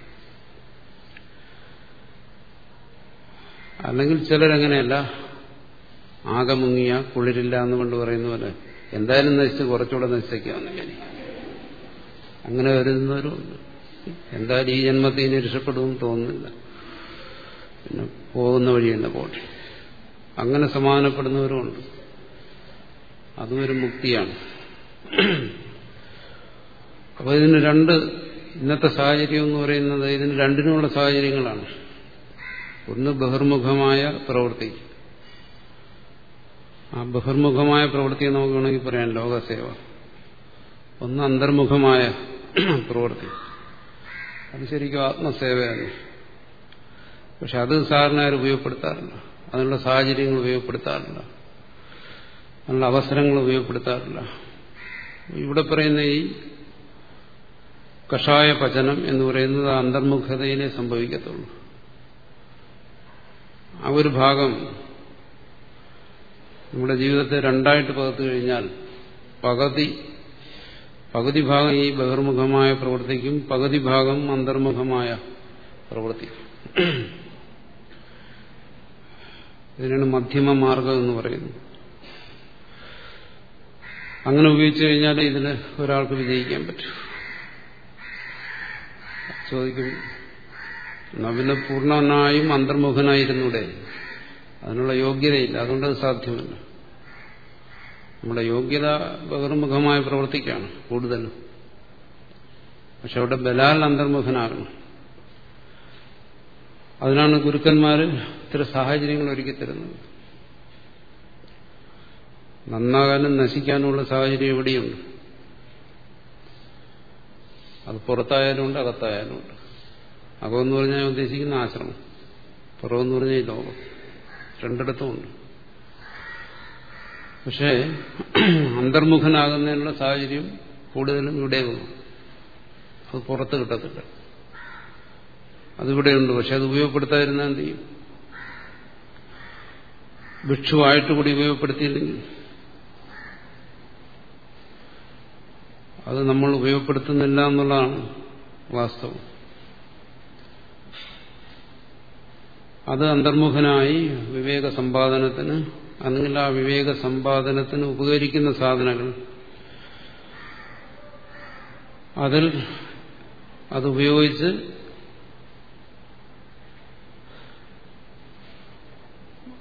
അല്ലെങ്കിൽ ചിലരങ്ങനെയല്ല ആകെ മുങ്ങിയ കുളിരില്ല എന്നുകൊണ്ട് പറയുന്ന പോലെ എന്തായാലും നശിച്ച് കുറച്ചുകൂടെ നശിച്ചേക്കാന്ന് വിചാരിക്കും. അങ്ങനെ വരുന്നവരുണ്ട് എന്തായാലും ഈ ജന്മത്തിൽ ഇനി രക്ഷപ്പെടുമെന്ന് തോന്നുന്നില്ല. പിന്നെ പോകുന്ന വഴി തന്നെ പോട്ടെ. അങ്ങനെ സമാധാനപ്പെടുന്നവരുമുണ്ട് അതും ഒരു മുക്തിയാണ്. അപ്പൊ ഇതിന് രണ്ട് ഇന്നത്തെ സാഹചര്യം എന്ന് പറയുന്നത് ഇതിന് രണ്ടിനുമുള്ള സാഹചര്യങ്ങളാണ്. ഒന്ന് ബഹിർമുഖമായ പ്രവൃത്തി ആ ബഹിർമുഖമായ പ്രവൃത്തി നമുക്ക് വേണമെങ്കിൽ പറയാം ലോകസേവ. ഒന്ന് അന്തർമുഖമായ പ്രവൃത്തി. അത് ശരിക്കും ആത്മസേവയാണ് പക്ഷെ അത് സാറിന് ആരും ഉപയോഗപ്പെടുത്താറില്ല. അതിനുള്ള സാഹചര്യങ്ങൾ ഉപയോഗപ്പെടുത്താറില്ല. അതിനുള്ള അവസരങ്ങൾ ഉപയോഗപ്പെടുത്താറില്ല. ഇവിടെ പറയുന്ന ഈ കഷായ പചനം എന്ന് പറയുന്നത് അന്തർമുഖതയിലേ സംഭവിക്കത്തുള്ളൂ. ആ ഒരു ഭാഗം നമ്മുടെ ജീവിതത്തെ രണ്ടായിട്ട് പകർത്തു കഴിഞ്ഞാൽ പകുതി പകുതി ഭാഗം ഈ ബഹിർമുഖമായ പ്രവൃത്തിക്കും പകുതി ഭാഗം അന്തർമുഖമായ പ്രവൃത്തിക്കും. ഇതിനാണ് മധ്യമ മാർഗം എന്ന് പറയുന്നത്. അങ്ങനെ ഉപയോഗിച്ചു കഴിഞ്ഞാൽ ഇതിന് ഒരാൾക്ക് വിജയിക്കാൻ പറ്റും. ചോദിക്കും നവിന് പൂർണനായും അന്തർമുഖനായിരുന്നൂടെ? അതിനുള്ള യോഗ്യതയില്ല. അതുകൊണ്ട് അത് സാധ്യമല്ല. നമ്മുടെ യോഗ്യത ബഹിർമുഖമായ പ്രവർത്തിക്കാണ് കൂടുതലും. പക്ഷെ അവിടെ ബലാൽ അന്തർമുഖനാകണം. അതിനാണ് ഗുരുക്കന്മാർ ഇത്തരം സാഹചര്യങ്ങൾ ഒരുക്കി തരുന്നത്. നന്നാകാനും നശിക്കാനുമുള്ള സാഹചര്യം എവിടെയുണ്ട്? അത് പുറത്തായാലും ഉണ്ട് അകത്തായാലും ഉണ്ട്. അകമെന്ന് പറഞ്ഞാൽ ഉദ്ദേശിക്കുന്ന ആശ്രമം. പുറമെന്ന് പറഞ്ഞാൽ ഈ ലോകം. രണ്ടിടത്തും ഉണ്ട് പക്ഷേ അന്തർമുഖനാകുന്നതിനുള്ള സാഹചര്യം കൂടുതലും ഇവിടെ വന്നു അത് പുറത്ത് കിട്ടത്തില്ല. അതിവിടെയുണ്ട്. പക്ഷെ അത് ഉപയോഗപ്പെടുത്താതിരുന്നാൽ എന്ത് ചെയ്യും? ഭിക്ഷുവായിട്ട് കൂടി ഉപയോഗപ്പെടുത്തിയില്ലെങ്കിൽ അത് നമ്മൾ ഉപയോഗപ്പെടുത്തുന്നില്ല എന്നുള്ളതാണ് വാസ്തവം. അത് അന്തർമുഖനായി വിവേക സമ്പാദനത്തിന് അല്ലെങ്കിൽ ആ വിവേക സമ്പാദനത്തിന് ഉപകരിക്കുന്ന സാധനങ്ങൾ. അതിൽ അതുപയോഗിച്ച്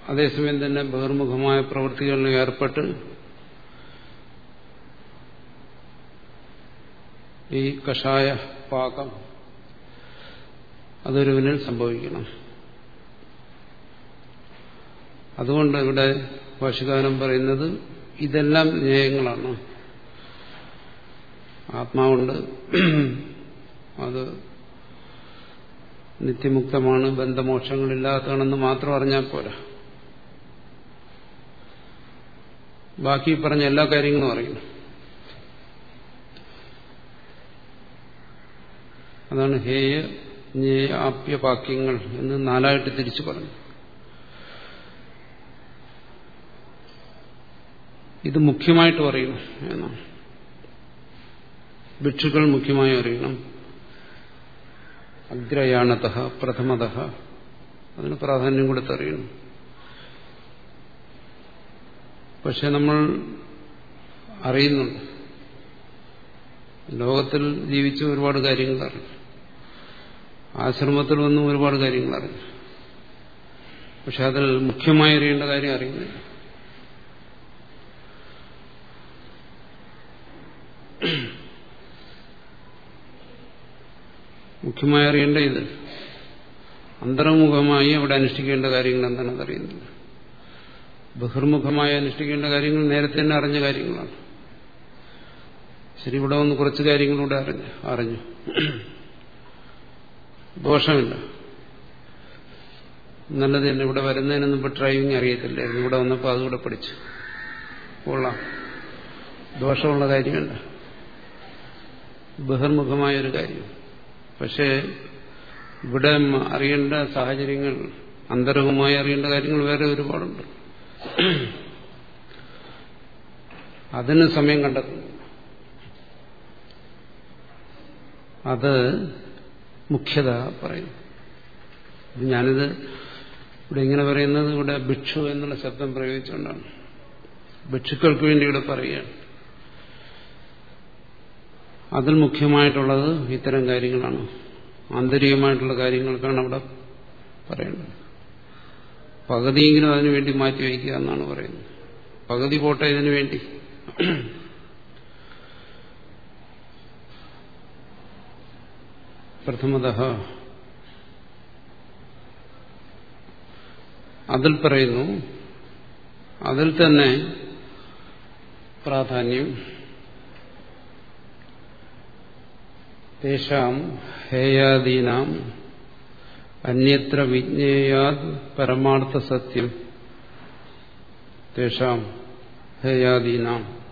അതേസമയം തന്നെ ബഹിർമുഖമായ പ്രവൃത്തികളിൽ ഏർപ്പെട്ട് ഈ കഷായ പാകം അതൊരുവിനിൽ സംഭവിക്കണം. അതുകൊണ്ട് ഇവിടെ ഭാഷകാരം പറയുന്നത് ഇതെല്ലാം ന്യായങ്ങളാണ്. ആത്മാവുണ്ട്. അത് നിത്യമുക്തമാണ് ബന്ധമോക്ഷങ്ങളില്ലാത്തതാണെന്ന് മാത്രം അറിഞ്ഞാൽ പോരാ. ബാക്കി പറഞ്ഞ എല്ലാ കാര്യങ്ങളും അറിയണം അതാണ് ഹേയ ജ്ഞേയ ആപ്യവാക്യങ്ങൾ എന്ന് നാലായിട്ട് തിരിച്ചു പറഞ്ഞു. ഇത് മുഖ്യമായിട്ട് അറിയണം എന്നാണ് ഭിക്ഷുക്കൾ മുഖ്യമായി അറിയണം. അഗ്രയാണത പ്രഥമത. അതിന് പ്രാധാന്യം കൊടുത്തറിയണം പക്ഷെ നമ്മൾ അറിയുന്നുണ്ട്. ലോകത്തിൽ ജീവിച്ച ഒരുപാട് കാര്യങ്ങൾ അറിഞ്ഞു. ആശ്രമത്തിൽ വന്നും ഒരുപാട് കാര്യങ്ങൾ അറിഞ്ഞു. പക്ഷെ അതിൽ മുഖ്യമായി അറിയേണ്ട കാര്യം അറിയുന്നില്ല. മുഖ്യമായി അറിയേണ്ട ഇത് അന്തർമുഖമായി അവിടെ അനുഷ്ഠിക്കേണ്ട കാര്യങ്ങൾ എന്താണെന്ന് അറിയുന്നില്ല. ബഹിർമുഖമായി അനുഷ്ഠിക്കേണ്ട കാര്യങ്ങൾ നേരത്തെ തന്നെ അറിഞ്ഞ കാര്യങ്ങളാണ്. ശരി ഇവിടെ വന്ന് കുറച്ച് കാര്യങ്ങളൂടെ അറിഞ്ഞു അറിഞ്ഞു. ദോഷമില്ല. നല്ലത് തന്നെ ഇവിടെ വരുന്നതിനൊന്നും ഇപ്പോൾ ഡ്രൈവിംഗ് അറിയത്തില്ലായിരുന്നു. ഇവിടെ വന്നപ്പോൾ അതുകൂടെ പഠിച്ചു. കൊള്ളാം. ദോഷമുള്ള കാര്യമല്ല. ബഹിർമുഖമായൊരു കാര്യം. പക്ഷേ ഇവിടെ അറിയേണ്ട സാഹചര്യങ്ങൾ അന്തരവുമായി അറിയേണ്ട കാര്യങ്ങൾ വേറെ ഒരുപാടുണ്ട്. അതിന് സമയം കണ്ടെത്തുന്നു അത് മുഖ്യത പറയും. ഞാനിത് ഇവിടെ ഇങ്ങനെ പറയുന്നത് ഇവിടെ ഭിക്ഷു എന്നുള്ള ശബ്ദം പ്രയോഗിച്ചുകൊണ്ടാണ്. ഭിക്ഷുക്കൾക്ക് വേണ്ടി ഇവിടെ പറയുകയാണ്. അതിൽ മുഖ്യമായിട്ടുള്ളത് ഇത്തരം കാര്യങ്ങളാണ്. ആന്തരികമായിട്ടുള്ള കാര്യങ്ങൾക്കാണ് അവിടെ പറയേണ്ടത് പകുതിയെങ്കിലും അതിനു മാറ്റി മാറ്റിവെക്കുക എന്നാണ് പറയുന്നത്. പകുതി പോട്ടെ ഇതിനു വേണ്ടി. പ്രഥമത അതിൽ പറയുന്നു അതിൽ തന്നെ പ്രാധാന്യം തേഷാം അന്യത്ര വിജ്ഞേയാത് പരമാർത്ഥ സത്യം തേഷാം ഹേയാദീനാം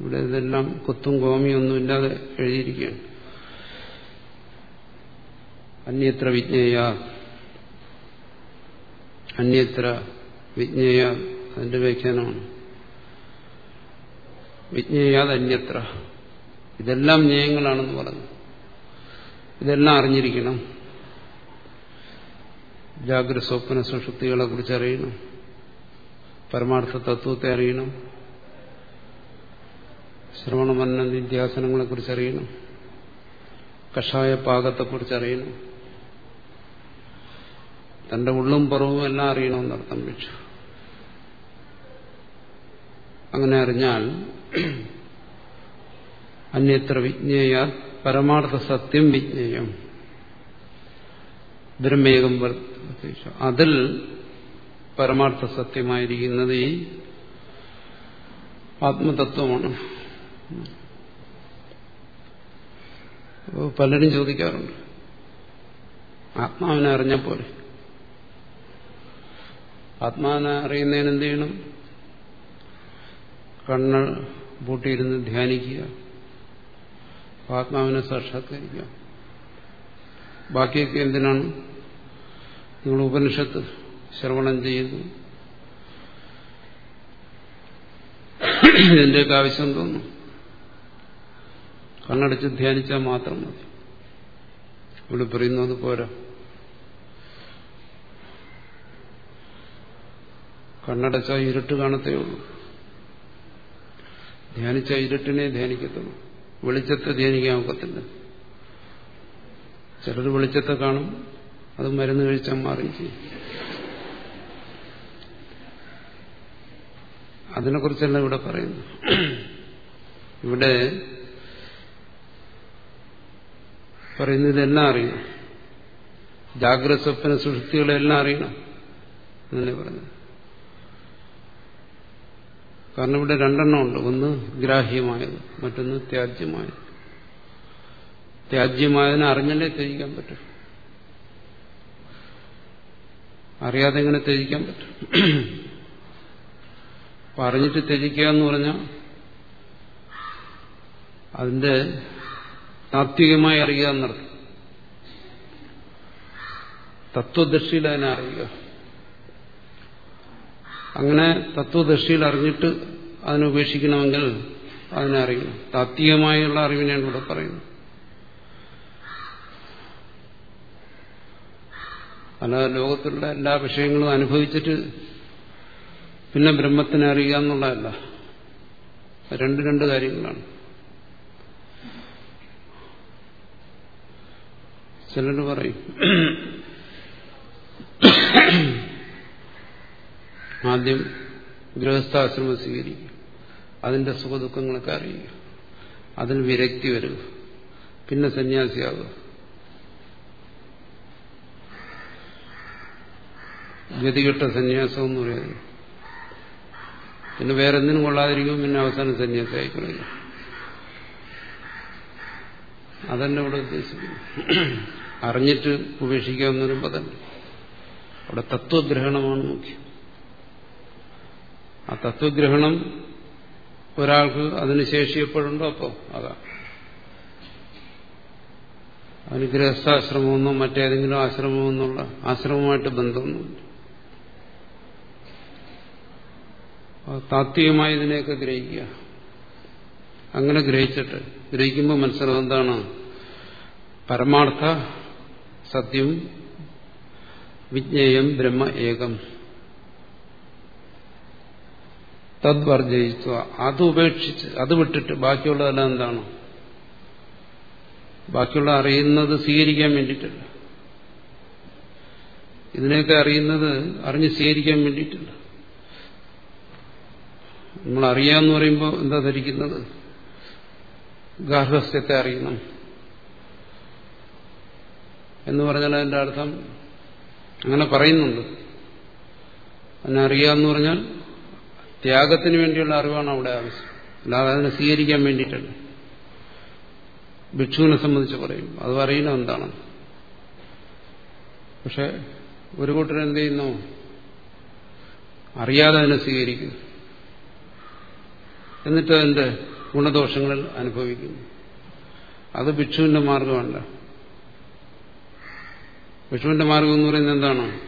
ഇവിടെ ഇതെല്ലാം കുത്തും കോമിയൊന്നുമില്ലാതെ എഴുതിയിരിക്കുകയാണ്. അന്യത്ര വിജ്ഞേയ അന്യത്ര വിജ്ഞേയ അതിന്റെ വ്യാഖ്യാനമാണ്. വിജ്ഞേയാത് അന്യത്ര ഇതെല്ലാം ജ്ഞേയങ്ങളാണെന്ന് പറഞ്ഞു. ഇതെല്ലാം അറിഞ്ഞിരിക്കണം. ജാഗ്രത സ്വപ്ന സുഷുപ്തികളെ കുറിച്ച് അറിയണം. പരമാർത്ഥ തത്വത്തെ അറിയണം. ശ്രവണ മന്ന നിധ്യാസനങ്ങളെ കുറിച്ച് അറിയണം. കഷായ പാകത്തെക്കുറിച്ച് അറിയണം. തന്റെ ഉള്ളും പുറവും എല്ലാം അറിയണമെന്നർത്ഥം വെച്ചു അങ്ങനെ അറിഞ്ഞാൽ അന്യത്ര വിജ്ഞേയ പരമാർത്ഥ സത്യം വിജ്ഞേയം. ബ്രഹ്മേകം അതിൽ പരമാർത്ഥ സത്യമായിരിക്കുന്നത് ഈ ആത്മതത്വമാണ്. പലരും ചോദിക്കാറുണ്ട്. ആത്മാവിനെ അറിഞ്ഞ പോലെ ആത്മാവിനെ അറിയുന്നതിന് എന്ത് ചെയ്യണം? കണ്ണ് പൂട്ടിയിരുന്ന് ധ്യാനിക്കുക. ആത്മാവിനെ സാക്ഷാത്കരിക്കുക. ബാക്കിയൊക്കെ എന്തിനാണ്? നിങ്ങൾ ഉപനിഷത്ത് ശ്രവണം ചെയ്യുന്നു. ഇതിന്റെയൊക്കെ ആവശ്യം തോന്നുന്നു. കണ്ണടച്ച് ധ്യാനിച്ചാൽ മാത്രം മതി. ഇവിടെ പറയുന്നത് പോരാ. കണ്ണടച്ചാൽ ഇരുട്ട് കാണത്തേ ഉള്ളൂ. ധ്യാനിച്ച ഇരുട്ടിനെ ധ്യാനിക്കത്തുള്ളൂ. വെളിച്ചത്തെ ധ്യാനിക്കാൻ ഒക്കത്തില്ല. ചിലർ വെളിച്ചത്തെ കാണും അത് മരുന്ന് കഴിച്ചാൽ മാറുകയും ചെയ്യും. അതിനെക്കുറിച്ചല്ല ഇവിടെ പറയുന്നു ഇവിടെ പറയുന്നത് ഇതെല്ലാം അറിയണം ജാഗ്രത സ്വപ്ന സുഷ്ടികളെല്ലാം അറിയണം. എന്നല്ലേ പറഞ്ഞത് കാരണം ഇവിടെ രണ്ടെണ്ണം ഉണ്ട്. ഒന്ന് ഗ്രാഹ്യമായത് മറ്റൊന്ന് ത്യാജ്യമായത്. ത്യാജ്യമായതിനെ അറിഞ്ഞല്ലേ ത്യജിക്കാൻ പറ്റും? അറിയാതെ എങ്ങനെ ത്യജിക്കാൻ പറ്റും? അപ്പൊ അറിഞ്ഞിട്ട് ത്യജിക്കുക എന്ന് പറഞ്ഞാൽ അതിന്റെ താത്വികമായി അറിയുക എന്നർത്ഥം. തത്വദൃഷ്ടിയിൽ അതിനെ അറിയുക. അങ്ങനെ തത്വദൃഷ്ടിയിൽ അറിഞ്ഞിട്ട് അതിനെ ഉപേക്ഷിക്കണമെങ്കിൽ അതിനെ അറിയണം. താത്വികമായുള്ള അറിവിനെയാണ് ഇവിടെ പറയുന്നത്. അല്ലാതെ ലോകത്തിലുള്ള എല്ലാ വിഷയങ്ങളും അനുഭവിച്ചിട്ട് പിന്നെ ബ്രഹ്മത്തിനെ അറിയുക എന്നുള്ളതല്ല. രണ്ട് രണ്ട് കാര്യങ്ങളാണ്. ചിലർ പറയും ആദ്യം ഗൃഹസ്ഥാശ്രമം സ്വീകരിക്കുക. അതിന്റെ സുഖദുഃഖങ്ങളൊക്കെ അറിയുക. അതിന് വിരക്തി വരിക. പിന്നെ സന്യാസിയാവുക. ഗതികെട്ട സന്യാസം എന്ന് പറയുന്നത്. പിന്നെ വേറെ എന്തിനും കൊള്ളാതിരിക്കും പിന്നെ അവസാനം സന്യാസിയായി കളയുക അതന്നെ ഇവിടെ ഉദ്ദേശിക്കുന്നു അറിഞ്ഞിട്ട് ഉപേക്ഷിക്കാവുന്നതിനും പറയുമ്പോൾ തന്നെ അവിടെ തത്വഗ്രഹണമാണ് മുഖ്യം. ആ തത്വഗ്രഹണം ഒരാൾക്ക് അതിന് ശേഷി എപ്പോഴുണ്ടോ അപ്പോൾ അതാ. അതിന് ഗൃഹസ്ഥാശ്രമമെന്നോ മറ്റേതെങ്കിലും ആശ്രമമെന്നുള്ള ആശ്രമവുമായിട്ട് ബന്ധമൊന്നുമില്ല താത്വികമായി ഇതിനെയൊക്കെ ഗ്രഹിക്കുക. അങ്ങനെ ഗ്രഹിച്ചിട്ട് ഗ്രഹിക്കുമ്പോൾ മനസ്സിലാവും എന്താണ്? പരമാർത്ഥ സത്യം വിജ്ഞേയം ബ്രഹ്മ ഏകം. തദ്വർജയിച്ചു അത് ഉപേക്ഷിച്ച് അത് വിട്ടിട്ട് ബാക്കിയുള്ളതെല്ലാം എന്താണ്? ബാക്കിയുള്ള അറിയുന്നത് സ്വീകരിക്കാൻ വേണ്ടിയിട്ടല്ല. ഇതിനെയൊക്കെ അറിയുന്നത് അറിഞ്ഞ് സ്വീകരിക്കാൻ വേണ്ടിയിട്ടല്ല. നമ്മൾ അറിയാന്ന് പറയുമ്പോൾ എന്താ ധരിക്കുന്നത്? ഗാർഹസ്ഥ്യത്തെ അറിയണം. എന്ന് പറഞ്ഞാൽ അതിന്റെ അർത്ഥം അങ്ങനെ പറയുന്നുണ്ട്. അതിനെ അറിയാമെന്ന് പറഞ്ഞാൽ ത്യാഗത്തിന് വേണ്ടിയുള്ള അറിവാണ് അവിടെ ആവശ്യം. അല്ലാതെ അതിനെ സ്വീകരിക്കാൻ വേണ്ടിയിട്ടല്ല. ഭിക്ഷുവിനെ സംബന്ധിച്ച് പറയും. അത് അറിയണം എന്താണ്? പക്ഷെ ഒരു കൂട്ടർ എന്ത് ചെയ്യുന്നു? അറിയാതെ അതിനെ സ്വീകരിക്കുന്നു. എന്നിട്ട് അതിന്റെ ഗുണദോഷങ്ങൾ അനുഭവിക്കുന്നു. അത് ഭിക്ഷുവിന്റെ മാർഗമല്ല. ഭിക്ഷുവിന്റെ മാർഗം എന്ന് പറയുന്നത് എന്താണ്?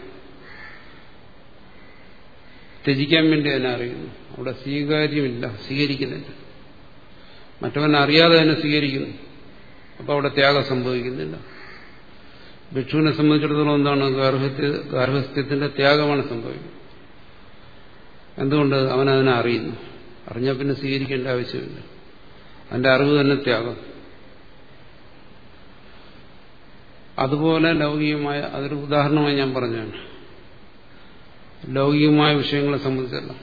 ത്യജിക്കാൻ വേണ്ടി അതിനെ അറിയുന്നു. അവിടെ സ്വീകാര്യമില്ല സ്വീകരിക്കുന്നില്ല. മറ്റവൻ അറിയാതെ തന്നെ സ്വീകരിക്കുന്നു. അപ്പോൾ അവിടെ ത്യാഗം സംഭവിക്കുന്നില്ല. ഭിക്ഷുവിനെ സംബന്ധിച്ചിടത്തോളം എന്താണ്? ഗാർഹസ്ഥ്യ ഗാർഹസ്ഥ്യത്തിന്റെ ത്യാഗമാണ് സംഭവിക്കുന്നത്. എന്തുകൊണ്ട്? അവൻ അതിനെ അറിയുന്നു. അറിഞ്ഞാൽ പിന്നെ സ്വീകരിക്കേണ്ട ആവശ്യമില്ല. അവന്റെ അറിവ് തന്നെ ത്യാഗം. അതുപോലെ ലൗകികമായ അതൊരു ഉദാഹരണമായി ഞാൻ പറഞ്ഞാണ് ലൗകികമായ വിഷയങ്ങളെ സംബന്ധിച്ചല്ല.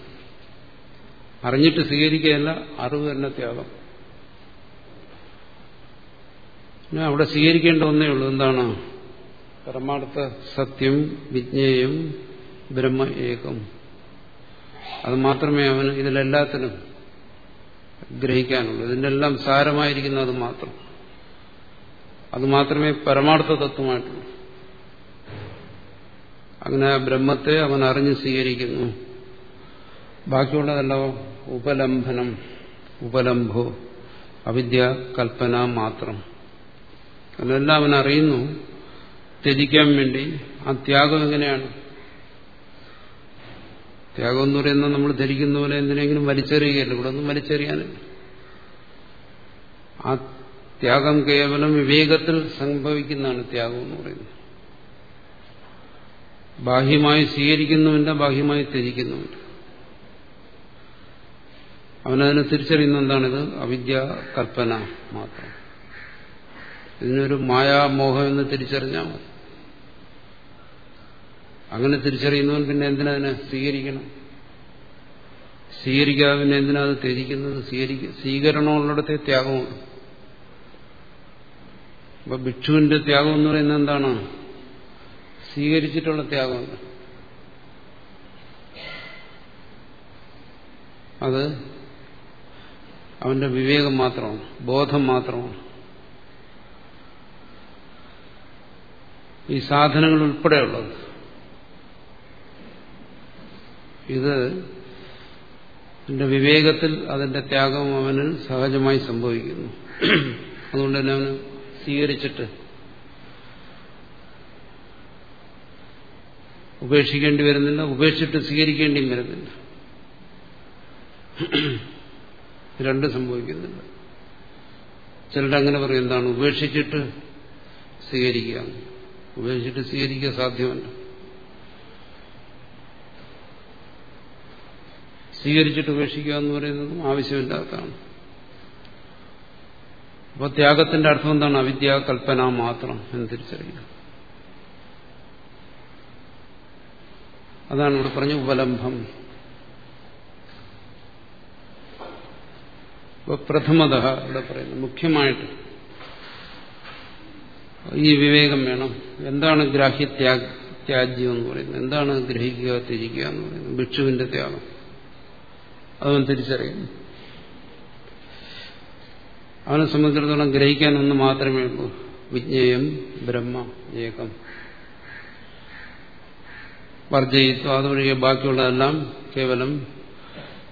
അറിഞ്ഞിട്ട് സ്വീകരിക്കുകയല്ല അറിവ് തന്നെ ത്യാഗം. അവിടെ സ്വീകരിക്കേണ്ട ഒന്നേ ഉള്ളൂ. എന്താണ്? പരമാർത്ഥ സത്യം വിജ്ഞേയം ബ്രഹ്മ ഏകം. അത് മാത്രമേ അവന് ഇതിലെല്ലാത്തിനും ഗ്രഹിക്കാനുള്ളൂ. ഇതിന്റെ എല്ലാം സാരമായിരിക്കുന്ന അത് മാത്രം. അത് മാത്രമേ പരമാർത്ഥ തത്വമായിട്ടുള്ളൂ അങ്ങനെ ആ ബ്രഹ്മത്തെ അവൻ അറിഞ്ഞ് സ്വീകരിക്കുന്നു. ബാക്കിയുള്ളതല്ലോ ഉപലംഭനം ഉപലംഭോ അവിദ്യ കൽപ്പന മാത്രം. അതെല്ലാം അവൻ അറിയുന്നു. ത്യജിക്കാൻ വേണ്ടി. ആ ത്യാഗം എങ്ങനെയാണ്? ത്യാഗം എന്ന് പറയുന്നത് നമ്മൾ ധരിക്കുന്ന പോലെ എന്തിനെങ്കിലും വലിച്ചെറിയുകയല്ല? ഇവിടെ ഒന്നും വലിച്ചെറിയാനില്ല. ആ ത്യാഗം കേവലം വിവേകത്തിൽ സംഭവിക്കുന്നതാണ് ത്യാഗം എന്ന് പറയുന്നത്. ബാഹ്യമായി സ്വീകരിക്കുന്നുമില്ല ബാഹ്യമായി ത്യജിക്കുന്നുമില്ല അവനതിനെ തിരിച്ചറിയുന്ന എന്താണിത് അവിദ്യ കൽപ്പന മാത്രം. ഇതിനൊരു മായാമോഹം എന്ന് തിരിച്ചറിഞ്ഞാൽ മതി. അങ്ങനെ തിരിച്ചറിയുന്നവൻ പിന്നെ എന്തിനതിനെ സ്വീകരിക്കണം? സ്വീകരിക്കാതെ പിന്നെ എന്തിനാ ത്യജിക്കുന്നത്? സ്വീകരണമുള്ളിടത്തെ ത്യാഗമുണ്ട് അപ്പൊ ഭിക്ഷുവിന്റെ ത്യാഗം എന്ന് പറയുന്നത് എന്താണ്? സ്വീകരിച്ചിട്ടുള്ള ത്യാഗമല്ല അത്. അവന്റെ വിവേകം മാത്രമാണ് ബോധം മാത്രമാണ്. ഈ സാധനങ്ങൾ ഉൾപ്പെടെയുള്ളത്. ഇത് എന്റെ വിവേകത്തിൽ അതിന്റെ ത്യാഗം അവന് സഹജമായി സംഭവിക്കുന്നു. അതുകൊണ്ട് തന്നെ അവന് സ്വീകരിച്ചിട്ട് ഉപേക്ഷിക്കേണ്ടി വരുന്നില്ല ഉപേക്ഷിച്ചിട്ട് സ്വീകരിക്കേണ്ടിയും വരുന്നില്ല. രണ്ടും സംഭവിക്കുന്നില്ല. ചിലരങ്ങനെ പറയും എന്താണ് ഉപേക്ഷിച്ചിട്ട് സ്വീകരിക്കുക? ഉപേക്ഷിച്ചിട്ട് സ്വീകരിക്കുക സാധ്യമല്ല. സ്വീകരിച്ചിട്ട് ഉപേക്ഷിക്കുക എന്ന് പറയുന്നതും ആവശ്യമില്ലാത്തതാണ്. അപ്പോൾ ത്യാഗത്തിന്റെ അർത്ഥം എന്താണ്? അവിദ്യ കൽപ്പന മാത്രം എന്ന് തിരിച്ചറിയുക. അതാണ് ഇവിടെ പറഞ്ഞ ഉപലംബം. പ്രഥമത ഇവിടെ പറയുന്നത് മുഖ്യമായിട്ട് ഈ വിവേകം വേണം. എന്താണ് ഗ്രാഹ്യത്യാഗ ത്യാജ്യം എന്ന് പറയുന്നത്? എന്താണ് ഗ്രഹിക്കുക ത്യജിക്കുക എന്ന് പറയുന്നത്? ഭിക്ഷുവിന്റെ ത്യാഗം. അവൻ തിരിച്ചറിയും അവനെ സംബന്ധിച്ചിടത്തോളം ഗ്രഹിക്കാൻ ഒന്ന് മാത്രമേ ഉള്ളൂ. വിജ്ഞേയം ബ്രഹ്മ ഏകം. വർജയിത്വം അതൊഴികെ ബാക്കിയുള്ളതെല്ലാം കേവലം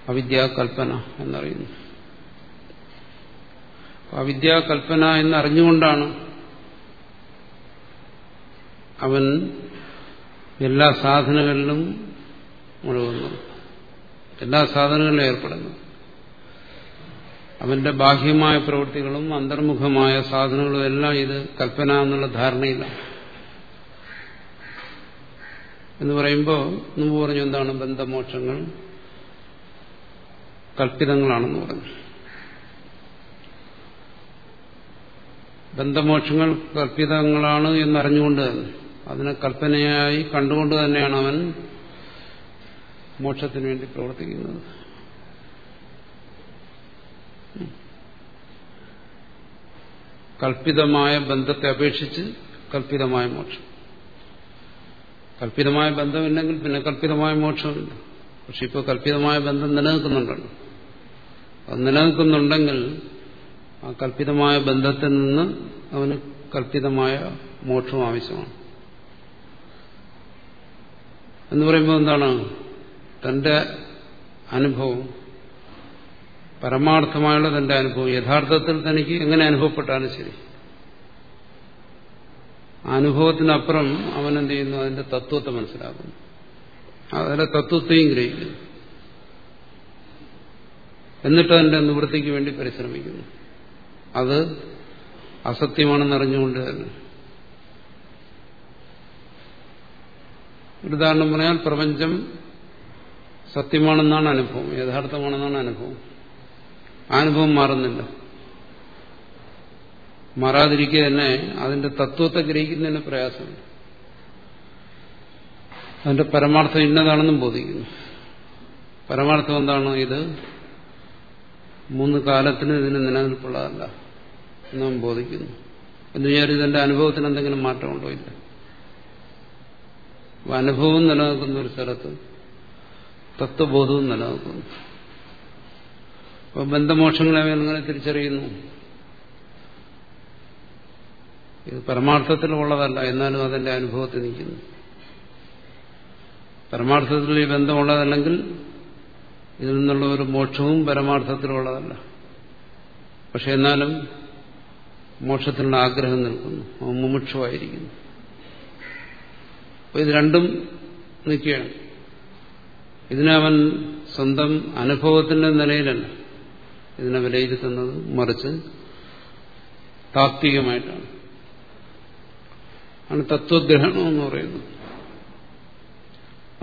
അവിദ്യാകൽപ്പന എന്നറിയുന്നു. അവിദ്യാകൽപ്പന എന്നറിഞ്ഞുകൊണ്ടാണ് അവൻ എല്ലാ സാധനങ്ങളിലും മുഴുകുന്നു എല്ലാ സാധനങ്ങളിലും ഏർപ്പെടുന്നു. അവന്റെ ബാഹ്യമായ പ്രവൃത്തികളും അന്തർമുഖമായ സാധനങ്ങളും എല്ലാം ഇത് കൽപ്പന എന്നുള്ള ധാരണയിലാണ്. എന്ന് പറയുമ്പോൾ മുമ്പ് പറഞ്ഞു എന്താണ് ബന്ധമോക്ഷങ്ങൾ? കൽപ്പിതങ്ങളാണെന്ന് പറഞ്ഞു. ബന്ധമോക്ഷങ്ങൾ കൽപ്പിതങ്ങളാണ് എന്നറിഞ്ഞുകൊണ്ട് അതിനെ കൽപ്പനയായി കണ്ടുകൊണ്ട് തന്നെയാണ് അവൻ മോക്ഷത്തിന് വേണ്ടി പ്രവർത്തിക്കുന്നത്. കൽപ്പിതമായ ബന്ധത്തെ അപേക്ഷിച്ച് കൽപ്പിതമായ മോക്ഷം. കൽപ്പിതമായ ബന്ധമില്ലെങ്കിൽ പിന്നെ കല്പിതമായ മോക്ഷമില്ല. പക്ഷെ ഇപ്പോൾ കല്പിതമായ ബന്ധം നിലനിൽക്കുന്നുണ്ടല്ലോ. അത് നിലനിൽക്കുന്നുണ്ടെങ്കിൽ ആ കല്പിതമായ ബന്ധത്തിൽ നിന്ന് അവന് കല്പിതമായ മോക്ഷം ആവശ്യമാണ്. എന്ന് പറയുമ്പോൾ എന്താണ്? തന്റെ അനുഭവം പരമാർത്ഥമായുള്ള തന്റെ അനുഭവം യഥാർത്ഥത്തിൽ തനിക്ക് എങ്ങനെ അനുഭവപ്പെട്ടാലും ശരി. അനുഭവത്തിനപ്പുറം അവൻ എന്ത് ചെയ്യുന്നു അതിന്റെ തത്വത്തെ മനസ്സിലാക്കുന്നു. അതിന്റെ തത്വത്തെയും ഗ്രഹിക്കുന്നു. എന്നിട്ട് അതിന്റെ നിവൃത്തിക്ക് വേണ്ടി പരിശ്രമിക്കുന്നു. അത് അസത്യമാണെന്നറിഞ്ഞുകൊണ്ട് തന്നെ. ഉദാഹരണം പറഞ്ഞാൽ പ്രപഞ്ചം സത്യമാണെന്നാണ് അനുഭവം യഥാർത്ഥമാണെന്നാണ് അനുഭവം. അനുഭവം മാറുന്നില്ല. മാറാതിരിക്കുക തന്നെ അതിന്റെ തത്വത്തെ ഗ്രഹിക്കുന്നതിന് പ്രയാസമുണ്ട്. അതിന്റെ പരമാർത്ഥം ഇന്നതാണെന്നും ബോധിക്കുന്നു. പരമാർത്ഥം എന്താണ്? ഇത് മൂന്ന് കാലത്തിന് ഇതിന് നിലനിൽപ്പുള്ളതല്ല എന്നും ബോധിക്കുന്നു. എന്ന് വിചാരിച്ച് ഇതിന്റെ അനുഭവത്തിന് എന്തെങ്കിലും മാറ്റമുണ്ടോ? ഇല്ല. അനുഭവം നിലനിൽക്കുന്ന ഒരു സ്ഥലത്ത് തത്വബോധവും നിലനിൽക്കുന്നു. അപ്പോൾ ബന്ധമോക്ഷങ്ങളെ അങ്ങനെ തിരിച്ചറിയുന്നു. ഇത് പരമാർത്ഥത്തിലുള്ളതല്ല എന്നാലും അതെന്റെ അനുഭവത്തിൽ നിൽക്കുന്നു. പരമാർത്ഥത്തിൽ ഈ ബന്ധമുള്ളതല്ലെങ്കിൽ ഇതിൽ നിന്നുള്ള ഒരു മോക്ഷവും പരമാർത്ഥത്തിലുള്ളതല്ല. പക്ഷെ എന്നാലും മോക്ഷത്തിനുള്ള ആഗ്രഹം നിൽക്കുന്നു. അവൻ മുമുക്ഷമായിരിക്കുന്നു ഇത് രണ്ടും നിൽക്കുകയാണ്. ഇതിനവൻ സ്വന്തം അനുഭവത്തിന്റെ നിലയിലല്ല. ഇതിനെ വിലയിരുത്തുന്നത് മറിച്ച് താത്വികമായിട്ടാണ്. ആണ് തത്വഗ്രഹണം എന്ന് പറയുന്നത്.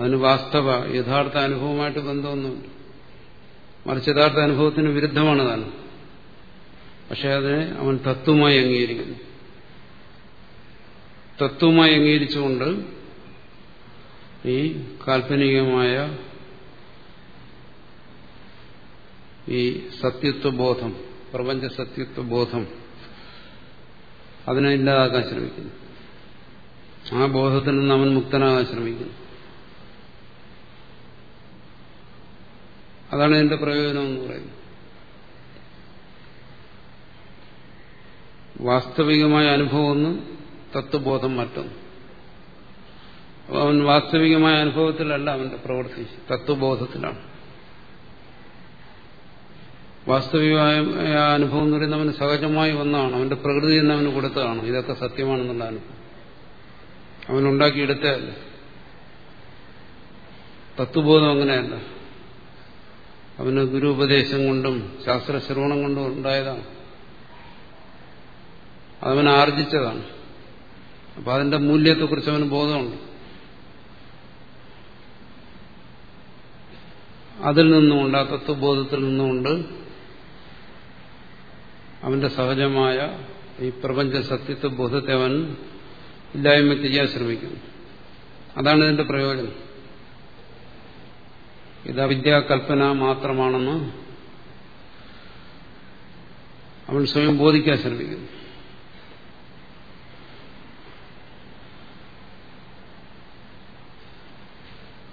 അതിന് വാസ്തവ യഥാർത്ഥ അനുഭവമായിട്ട് ബന്ധമൊന്നുമില്ല. മറിച്ച് യഥാർത്ഥ അനുഭവത്തിന് വിരുദ്ധമാണ് താൻ പക്ഷെ അതിനെ അവൻ തത്വമായി അംഗീകരിക്കുന്നു. തത്വമായി അംഗീകരിച്ചുകൊണ്ട് ഈ കാൽപ്പനികമായ ഈ സത്യത്വബോധം പ്രപഞ്ച സത്യത്വബോധം അതിനെ ഇല്ലാതാക്കാൻ ശ്രമിക്കുന്നു. ആ ബോധത്തിൽ നിന്ന് അവൻ മുക്തനാകാൻ ശ്രമിക്കുന്നു. അതാണ് ഇതിന്റെ പ്രയോജനം എന്ന് പറയുന്നത്. വാസ്തവികമായ അനുഭവം ഒന്ന് തത്വബോധം മറ്റൊന്ന് അവൻ വാസ്തവികമായ അനുഭവത്തിലല്ല അവന്റെ പ്രവൃത്തി തത്വബോധത്തിലാണ്. വാസ്തവികമായ അനുഭവം എന്ന് പറയുന്നത് അവന് സഹജമായി വന്നതാണ് അവന്റെ പ്രകൃതി എന്ന് അവന് കൊടുത്തതാണ്. ഇതൊക്കെ സത്യമാണെന്നുള്ള അനുഭവം. അവനുണ്ടാക്കിയെടുത്തതല്ല തത്വബോധം അങ്ങനെയല്ല. അവന് ഗുരുപദേശം കൊണ്ടും ശാസ്ത്രശ്രവണം കൊണ്ടും ഉണ്ടായതാണ്. അതവൻ ആർജിച്ചതാണ്. അപ്പൊ അതിന്റെ മൂല്യത്തെക്കുറിച്ച് അവന് ബോധമുണ്ട്. അതിൽ നിന്നുകൊണ്ട് ആ തത്വബോധത്തിൽ നിന്നുകൊണ്ട് അവന്റെ സഹജമായ ഈ പ്രപഞ്ച സത്യത്വ ബോധത്തെ അവൻ ഇല്ലായ്മ ചെയ്യാൻ ശ്രമിക്കുന്നു. അതാണ് ഇതിന്റെ പ്രയോജനം. ഇത് അവിദ്യാകൽപ്പന മാത്രമാണെന്ന് അവൻ സ്വയം ബോധിക്കാൻ ശ്രമിക്കുന്നു.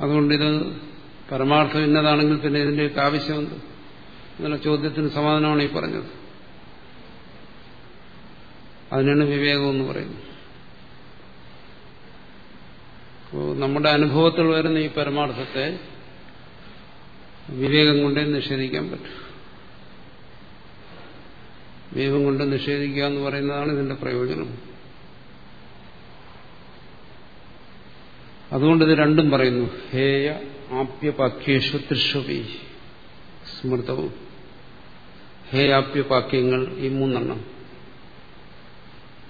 അതുകൊണ്ടിത് പരമാർത്ഥം ഇന്നതാണെങ്കിൽ പിന്നെ ഇതിന്റെയൊക്കെ ആവശ്യമുണ്ട് എന്നുള്ള ചോദ്യത്തിന് സമാധാനമാണ് ഈ പറഞ്ഞത്. അതിനാണ് വിവേകം എന്ന് പറയുന്നത് അപ്പോൾ നമ്മുടെ അനുഭവത്തിൽ വരുന്ന ഈ പരമാർത്ഥത്തെ വിവേകം കൊണ്ടേ നിഷേധിക്കാൻ പറ്റും. വിവേകം കൊണ്ട് നിഷേധിക്കുക എന്ന് പറയുന്നതാണ് ഇതിന്റെ പ്രയോജനം. അതുകൊണ്ട് ഇത് രണ്ടും പറയുന്നു. ഹേയ ആപ്യപാക്യേഷു തൃഷുപി സ്മൃതവും. ഹേയാപ്യപാക്യങ്ങൾ ഈ മൂന്നെണ്ണം.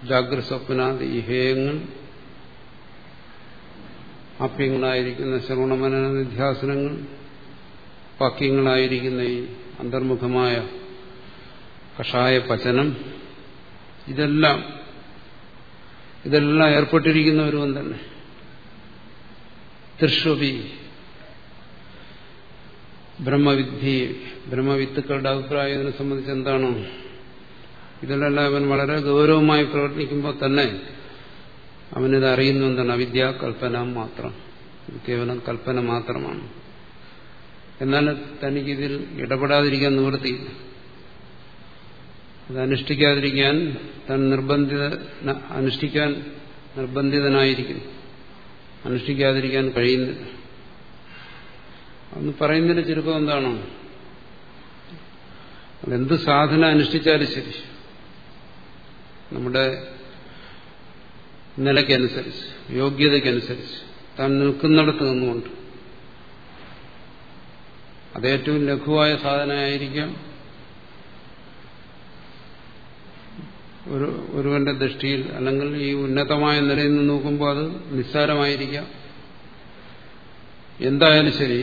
ജാഗ്രസ്വപ്നാദി ഹേയങ്ങൾ ആപ്യങ്ങളായിരിക്കുന്ന ശ്രവണമനന നിധ്യാസനങ്ങൾ വാക്യങ്ങളായിരിക്കുന്ന ഈ അന്തർമുഖമായ കഷായ പചനം ഇതെല്ലാം ഇതെല്ലാം ഏർപ്പെട്ടിരിക്കുന്ന ഒരുവൻ തന്നെ. തൃശ്വപി ബ്രഹ്മവിദ്ധി ബ്രഹ്മവിത്തുക്കളുടെ അഭിപ്രായം ഇതിനെ സംബന്ധിച്ച് എന്താണ്? ഇതിലെല്ലാം അവൻ വളരെ ഗൗരവമായി പ്രവർത്തിക്കുമ്പോൾ തന്നെ അവനിത് അറിയുന്നു എന്താണ്? അവിദ്യ കൽപ്പന മാത്രം. ഇത് കേവലം കൽപ്പന മാത്രമാണ്. എന്നാൽ തനിക്കിതിൽ ഇടപെടാതിരിക്കാൻ നിവൃത്തിയില്ല. അത് അനുഷ്ഠിക്കാതിരിക്കാൻ താൻ നിർബന്ധിത അനുഷ്ഠിക്കാൻ നിർബന്ധിതനായിരിക്കുന്നു. അനുഷ്ഠിക്കാതിരിക്കാൻ കഴിയുന്നില്ല. അന്ന് പറയുന്നതിന്റെ ചുരുക്കം എന്താണോ? അതെന്ത് സാധന അനുഷ്ഠിച്ചാലും ശരി. നമ്മുടെ നിലയ്ക്കനുസരിച്ച് യോഗ്യതയ്ക്കനുസരിച്ച് താൻ നിൽക്കുന്നിടത്ത് നിന്നുകൊണ്ട്. അത് ഏറ്റവും ലഘുവായ സാധനമായിരിക്കാം ഒരു ഒരുവന്റെ ദൃഷ്ടിയിൽ അല്ലെങ്കിൽ ഈ ഉന്നതമായ നിലയിൽ നിന്ന് നോക്കുമ്പോൾ അത് നിസ്സാരമായിരിക്കാം. എന്തായാലും ശരി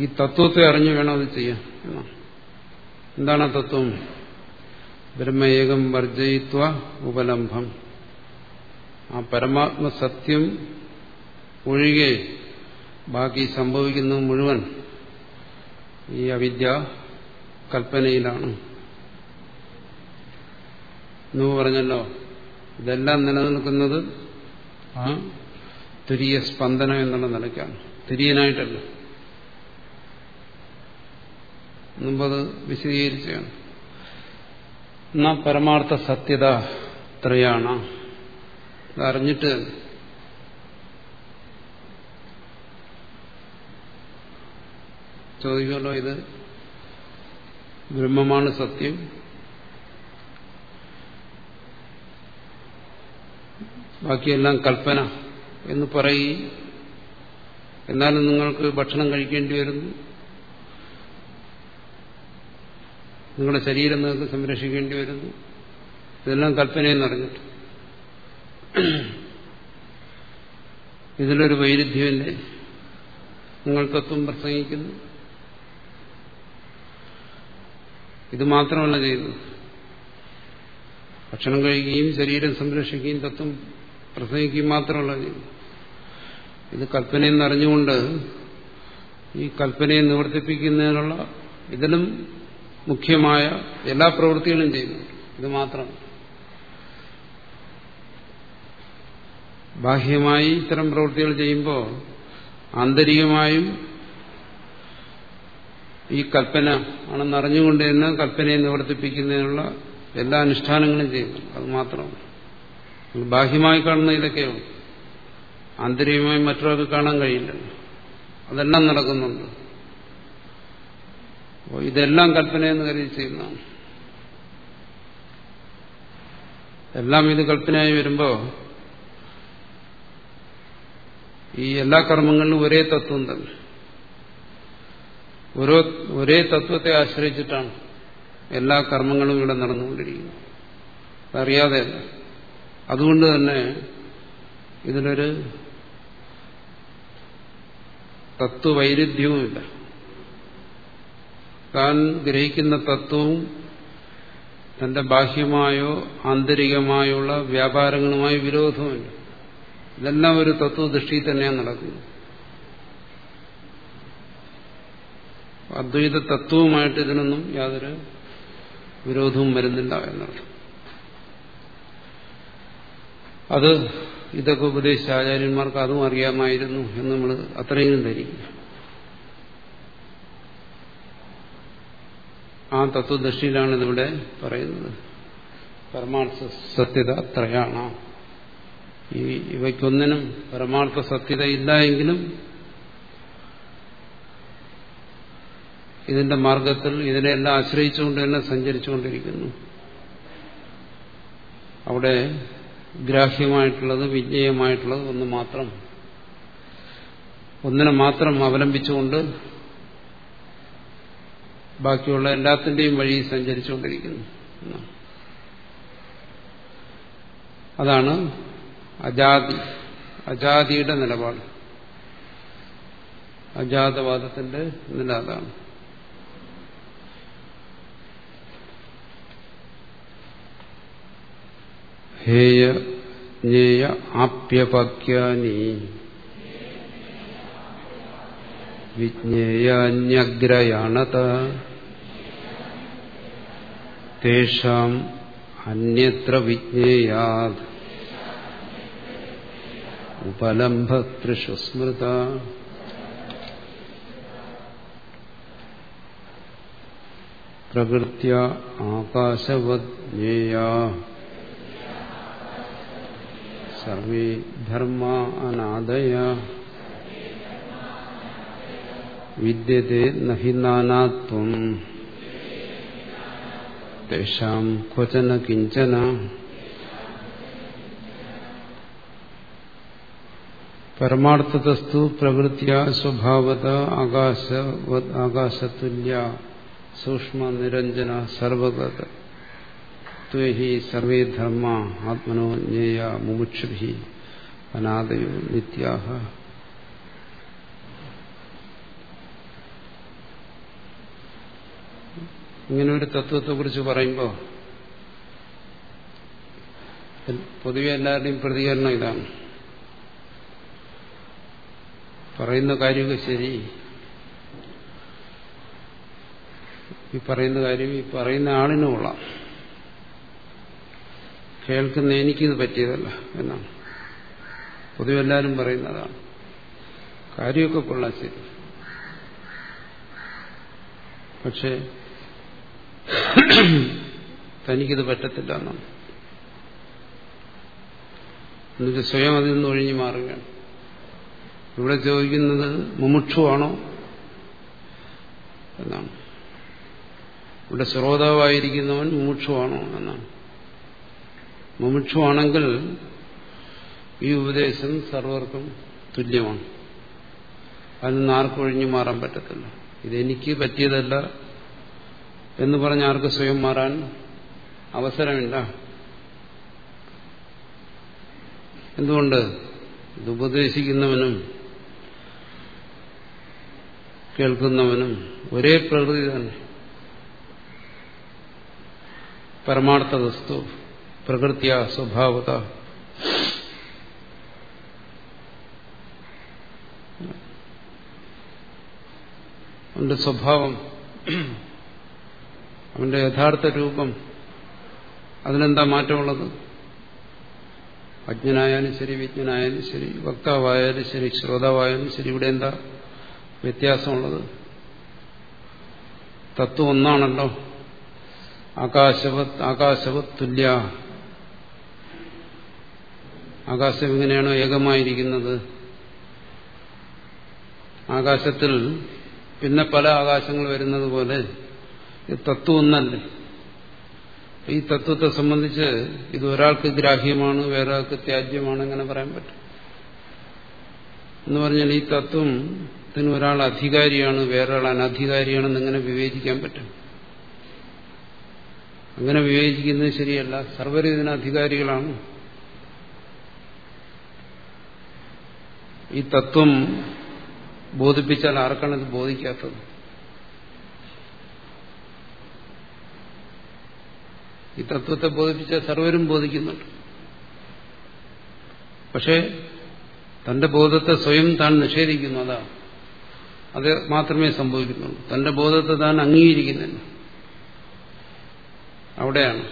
ഈ തത്വത്തെ അറിഞ്ഞു വേണം അത് ചെയ്യാൻ എന്താണ് ആ തത്വം? ബ്രഹ്മേകം വർജയിത്വ ഉപലംഭം. ആ പരമാത്മ സത്യം ഒഴികെ ബാക്കി സംഭവിക്കുന്നത് മുഴുവൻ ഈ അവിദ്യ കൽപ്പനയിലാണ്. എന്ന് പറഞ്ഞല്ലോ ഇതെല്ലാം നിലനിൽക്കുന്നത് ആ തുരിയ സ്പന്ദനം എന്നുള്ള നിലയ്ക്കാണ്. തുര്യനായിട്ടല്ല. മുമ്പത് വിശദീകരിച്ചാണ് എന്നാ പരമാർത്ഥ സത്യത ത്രയാണ്. അതറിഞ്ഞിട്ട് ചോദിക്കുമല്ലോ ഇത് ബ്രഹ്മമാണ് സത്യം. ബാക്കിയെല്ലാം കൽപ്പന എന്ന് പറയും. എന്നാലും നിങ്ങൾക്ക് ഭക്ഷണം കഴിക്കേണ്ടി വരുന്നു. നിങ്ങളുടെ ശരീരം നിങ്ങൾക്ക് സംരക്ഷിക്കേണ്ടി വരുന്നു. ഇതെല്ലാം കൽപ്പനയെന്ന് അറിഞ്ഞിട്ട് ഇതിലൊരു വൈരുദ്ധ്യമില്ലേ. നിങ്ങൾ തത്വം പ്രസംഗിക്കുന്നു. ഇത് മാത്രമല്ല ചെയ്യുന്നത് ഭക്ഷണം കഴിക്കുകയും ശരീരം സംരക്ഷിക്കുകയും തത്വം പ്രസംഗിക്കുകയും മാത്രമല്ല ചെയ്യുന്നത് ഇത് കൽപ്പനയെന്നറിഞ്ഞുകൊണ്ട് ഈ കൽപ്പനയെ നിവർത്തിപ്പിക്കുന്നതിനുള്ള ഇതിലും മുഖ്യമായ എല്ലാ പ്രവൃത്തികളും ചെയ്യുന്നു. ഇത് മാത്രം. ബാഹ്യമായി ഇത്തരം പ്രവൃത്തികൾ ചെയ്യുമ്പോൾ ആന്തരികമായും ഈ കൽപ്പന ആണെന്ന് അറിഞ്ഞുകൊണ്ട് തന്നെ കൽപ്പനയെ നിവർത്തിപ്പിക്കുന്നതിനുള്ള എല്ലാ അനുഷ്ഠാനങ്ങളും ചെയ്യുന്നു അത് മാത്രമാണ് ബാഹ്യമായി കാണുന്ന ഇതൊക്കെയുള്ളൂ ആന്തരികമായി മറ്റൊരാൾക്ക് കാണാൻ കഴിയില്ലല്ലോ അതെല്ലാം നടക്കുന്നുണ്ട്. അപ്പോൾ ഇതെല്ലാം കൽപ്പനയെന്ന് കരുതി ചെയ്യുന്നതാണ്. എല്ലാം ഇത് കൽപ്പനയായി വരുമ്പോൾ ഈ എല്ലാ കർമ്മങ്ങളിലും ഒരേ തത്വം തന്നെ ഓരോ ഒരേ തത്വത്തെ ആശ്രയിച്ചിട്ടാണ് എല്ലാ കർമ്മങ്ങളും ഇവിടെ നടന്നുകൊണ്ടിരിക്കുന്നത്. അതറിയാതെയല്ല അതുകൊണ്ട് തന്നെ ഇതിനൊരു തത്വവൈരുദ്ധ്യവുമില്ല. താൻ ഗ്രഹിക്കുന്ന തത്വവും തന്റെ ബാഹ്യമായോ ആന്തരികമായോ ഉള്ള വ്യാപാരങ്ങളുമായി വിരോധമില്ല ഇതെല്ലാം ഒരു തത്വദൃഷ്ടിയിൽ തന്നെയാണ് നടക്കുന്നത്. അദ്വൈത തത്വവുമായിട്ട് ഇതിനൊന്നും യാതൊരു വിരോധവും വരുന്നില്ല എന്നർത്ഥം. അത് ഇതൊക്കെ ഉപദേശിച്ച ആചാര്യന്മാർക്ക് അതും അറിയാമായിരുന്നു എന്ന് നമ്മൾ അത്രയും ധരിക്കുക ആ തത്വദൃഷ്ടിയിലാണ് ഇതിവിടെ പറയുന്നത്. പരമാർത്ഥ സത്യത അത്രയാണ്. ഈ ഇവയ്ക്കൊന്നിനും പരമാർത്ഥ സത്യത ഇല്ല എങ്കിലും ഇതിന്റെ മാർഗത്തിൽ ഇതിനെല്ലാം ആശ്രയിച്ചുകൊണ്ട് തന്നെ സഞ്ചരിച്ചുകൊണ്ടിരിക്കുന്നു. അവിടെ ഗ്രാഹ്യമായിട്ടുള്ളത് വിജ്ഞേയമായിട്ടുള്ളത് ഒന്ന് മാത്രം. ഒന്നിനെ മാത്രം അവലംബിച്ചുകൊണ്ട് ബാക്കിയുള്ള എല്ലാത്തിന്റെയും വഴി സഞ്ചരിച്ചുകൊണ്ടിരിക്കുന്നു. അതാണ് അജാതി അജാതിയുടെ നിലപാട്. അജാതവാദത്തിന്റെ നില അതാണ്. ഹേയ ജ്ഞേയ ആപ്യപക്യാനി. വിജ്ഞേയാന്യഗ്രയാണത. തേഷാം അന്യത്ര വിജ്ഞേയാത് ഉപലംഭത്രിഷു സ്മൃത പ്രകൃത്യ ആകാശവജ്ഞേയ സർവേ ധർമ്മ അനാദയ വിദ്യത്തെ നഹി നാനാത്വം തേഷാം ക്വചന കിഞ്ചന പരമാർത്ഥതസ്തു പ്രകൃത്യ സ്വഭാവത ആകാശ ആകാശതുല്യ സൂക്ഷ്മ നിരഞ്ജന സർവഗത ത്വേഹി സർവേ ധർമ്മ ആത്മനോ ജ്ഞേയ മുമുക്ഷുഭി അനാദയോ നിത്യാഹ ഇങ്ങനെ ഒരു തത്വത്തെക്കുറിച്ച് പറയുമ്പോൾ പൊതുവെ എല്ലാവരുടെയും പ്രതികരണം ഇതാണ്. പറയുന്ന കാര്യമൊക്കെ ശരി. ഈ പറയുന്ന കാര്യം ഈ പറയുന്ന ആളിന് കൊള്ളാം. കേൾക്കുന്ന എനിക്കിത് പറ്റിയതല്ല എന്നാണ്. പൊതുവെ എല്ലാവരും പറയുന്നതാണ്. കാര്യമൊക്കെ കൊള്ളാം ശരി. പക്ഷെ തനിക്കിത് പറ്റത്തില്ല എന്നാണ്. എന്നിട്ട് സ്വയം അതിൽ നിന്ന് ഒഴിഞ്ഞു മാറുകയാണ്. ഇവിടെ ചോദിക്കുന്നത് മുമുക്ഷുവാണോ എന്നാണ്. ഇവിടെ ശ്രോതാവായിരിക്കുന്നവൻ മുമുക്ഷുവാണോ എന്നാണ്. മുമുക്ഷുവാണെങ്കിൽ ഈ ഉപദേശം സർവർക്കും തുല്യമാണ്. അതിൽ നിന്ന് ആർക്കും ഒഴിഞ്ഞു മാറാൻ പറ്റത്തില്ല. ഇതെനിക്ക് പറ്റിയതല്ല എന്ന് പറഞ്ഞ് ആർക്ക് സ്വയം മാറാൻ അവസരമില്ല. എന്തുകൊണ്ട്? ഇത് ഉപദേശിക്കുന്നവനും കേൾക്കുന്നവനും ഒരേ പ്രകൃതി തന്നെ. പരമാർത്ഥ വസ്തു പ്രകൃതിയ സ്വഭാവത. ഉണ്ട് സ്വഭാവം. അവന്റെ യഥാർത്ഥ രൂപം അതിനെന്താ മാറ്റമുള്ളത്? അജ്ഞനായാലും ശരി വിജ്ഞനായാലും ശരി വക്താവായാലും ശരി ശ്രോതാവായാലും ശരി ഇവിടെ എന്താ വ്യത്യാസമുള്ളത്? തത്വം ഒന്നാണല്ലോ. ആകാശവത് ആകാശവത് തുല്യ. ആകാശം എങ്ങനെയാണോ ഏകമായിരിക്കുന്നത്? ആകാശത്തിൽ പിന്നെ പല ആകാശങ്ങൾ വരുന്നത് പോലെ തത്വം ഒന്നല്ലേ? ഈ തത്വത്തെ സംബന്ധിച്ച് ഇത് ഒരാൾക്ക് ഗ്രാഹ്യമാണ് വേറൊരാൾക്ക് ത്യാജ്യമാണ് അങ്ങനെ പറയാൻ പറ്റും? എന്ന് പറഞ്ഞാൽ ഈ തത്വത്തിന് ഒരാൾ അധികാരിയാണ് വേറൊരാൾ അനധികാരിയാണെന്ന് എങ്ങനെ വിവേചിക്കാൻ പറ്റും? അങ്ങനെ വിവേചിക്കുന്നത് ശരിയല്ല. സർവരും ഇതിന് അധികാരികളാണ്. ഈ തത്വം ബോധിപ്പിച്ചാൽ ആർക്കാണ് ഇത് ബോധിക്കാത്തത്? ഈ തത്വത്തെ ബോധിപ്പിച്ച സർവരും ബോധിക്കുന്നുണ്ട്. പക്ഷേ തന്റെ ബോധത്തെ സ്വയം താൻ നിഷേധിക്കുന്നു അതാ. അത് മാത്രമേ സംഭവിക്കുന്നുള്ളൂ. തന്റെ ബോധത്തെ താൻ അംഗീകരിക്കുന്നില്ല. അവിടെയാണ്.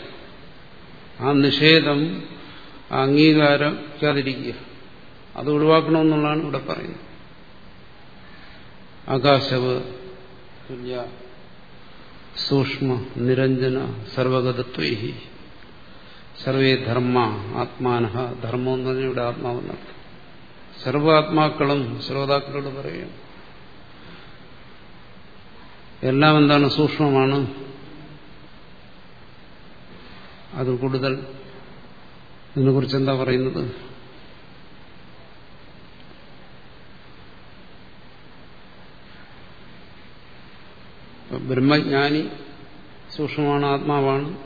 ആ നിഷേധം അംഗീകാരിക്കാതിരിക്കുക അത് ഒഴിവാക്കണമെന്നുള്ളതാണ് ഇവിടെ പറയുന്നത്. ആകാശവ് തുല്യ സൂക്ഷ്മ നിരഞ്ജന സർവഗതത്വൈഹി. സർവേ ധർമ്മ ആത്മാനഹ ധർമ്മം എന്ന് പറഞ്ഞാൽ ഇവിടെ ആത്മാവെന്നർത്ഥം സർവാത്മാക്കളും ശ്രോതാക്കളോട് പറയുക എല്ലാം എന്താണ് സൂക്ഷ്മമാണ്? അത് കൂടുതൽ ഇതിനെക്കുറിച്ച് എന്താ പറയുന്നത്? ബ്രഹ്മജ്ഞാനി സൂക്ഷ്മമാണ് ആത്മാവാണ്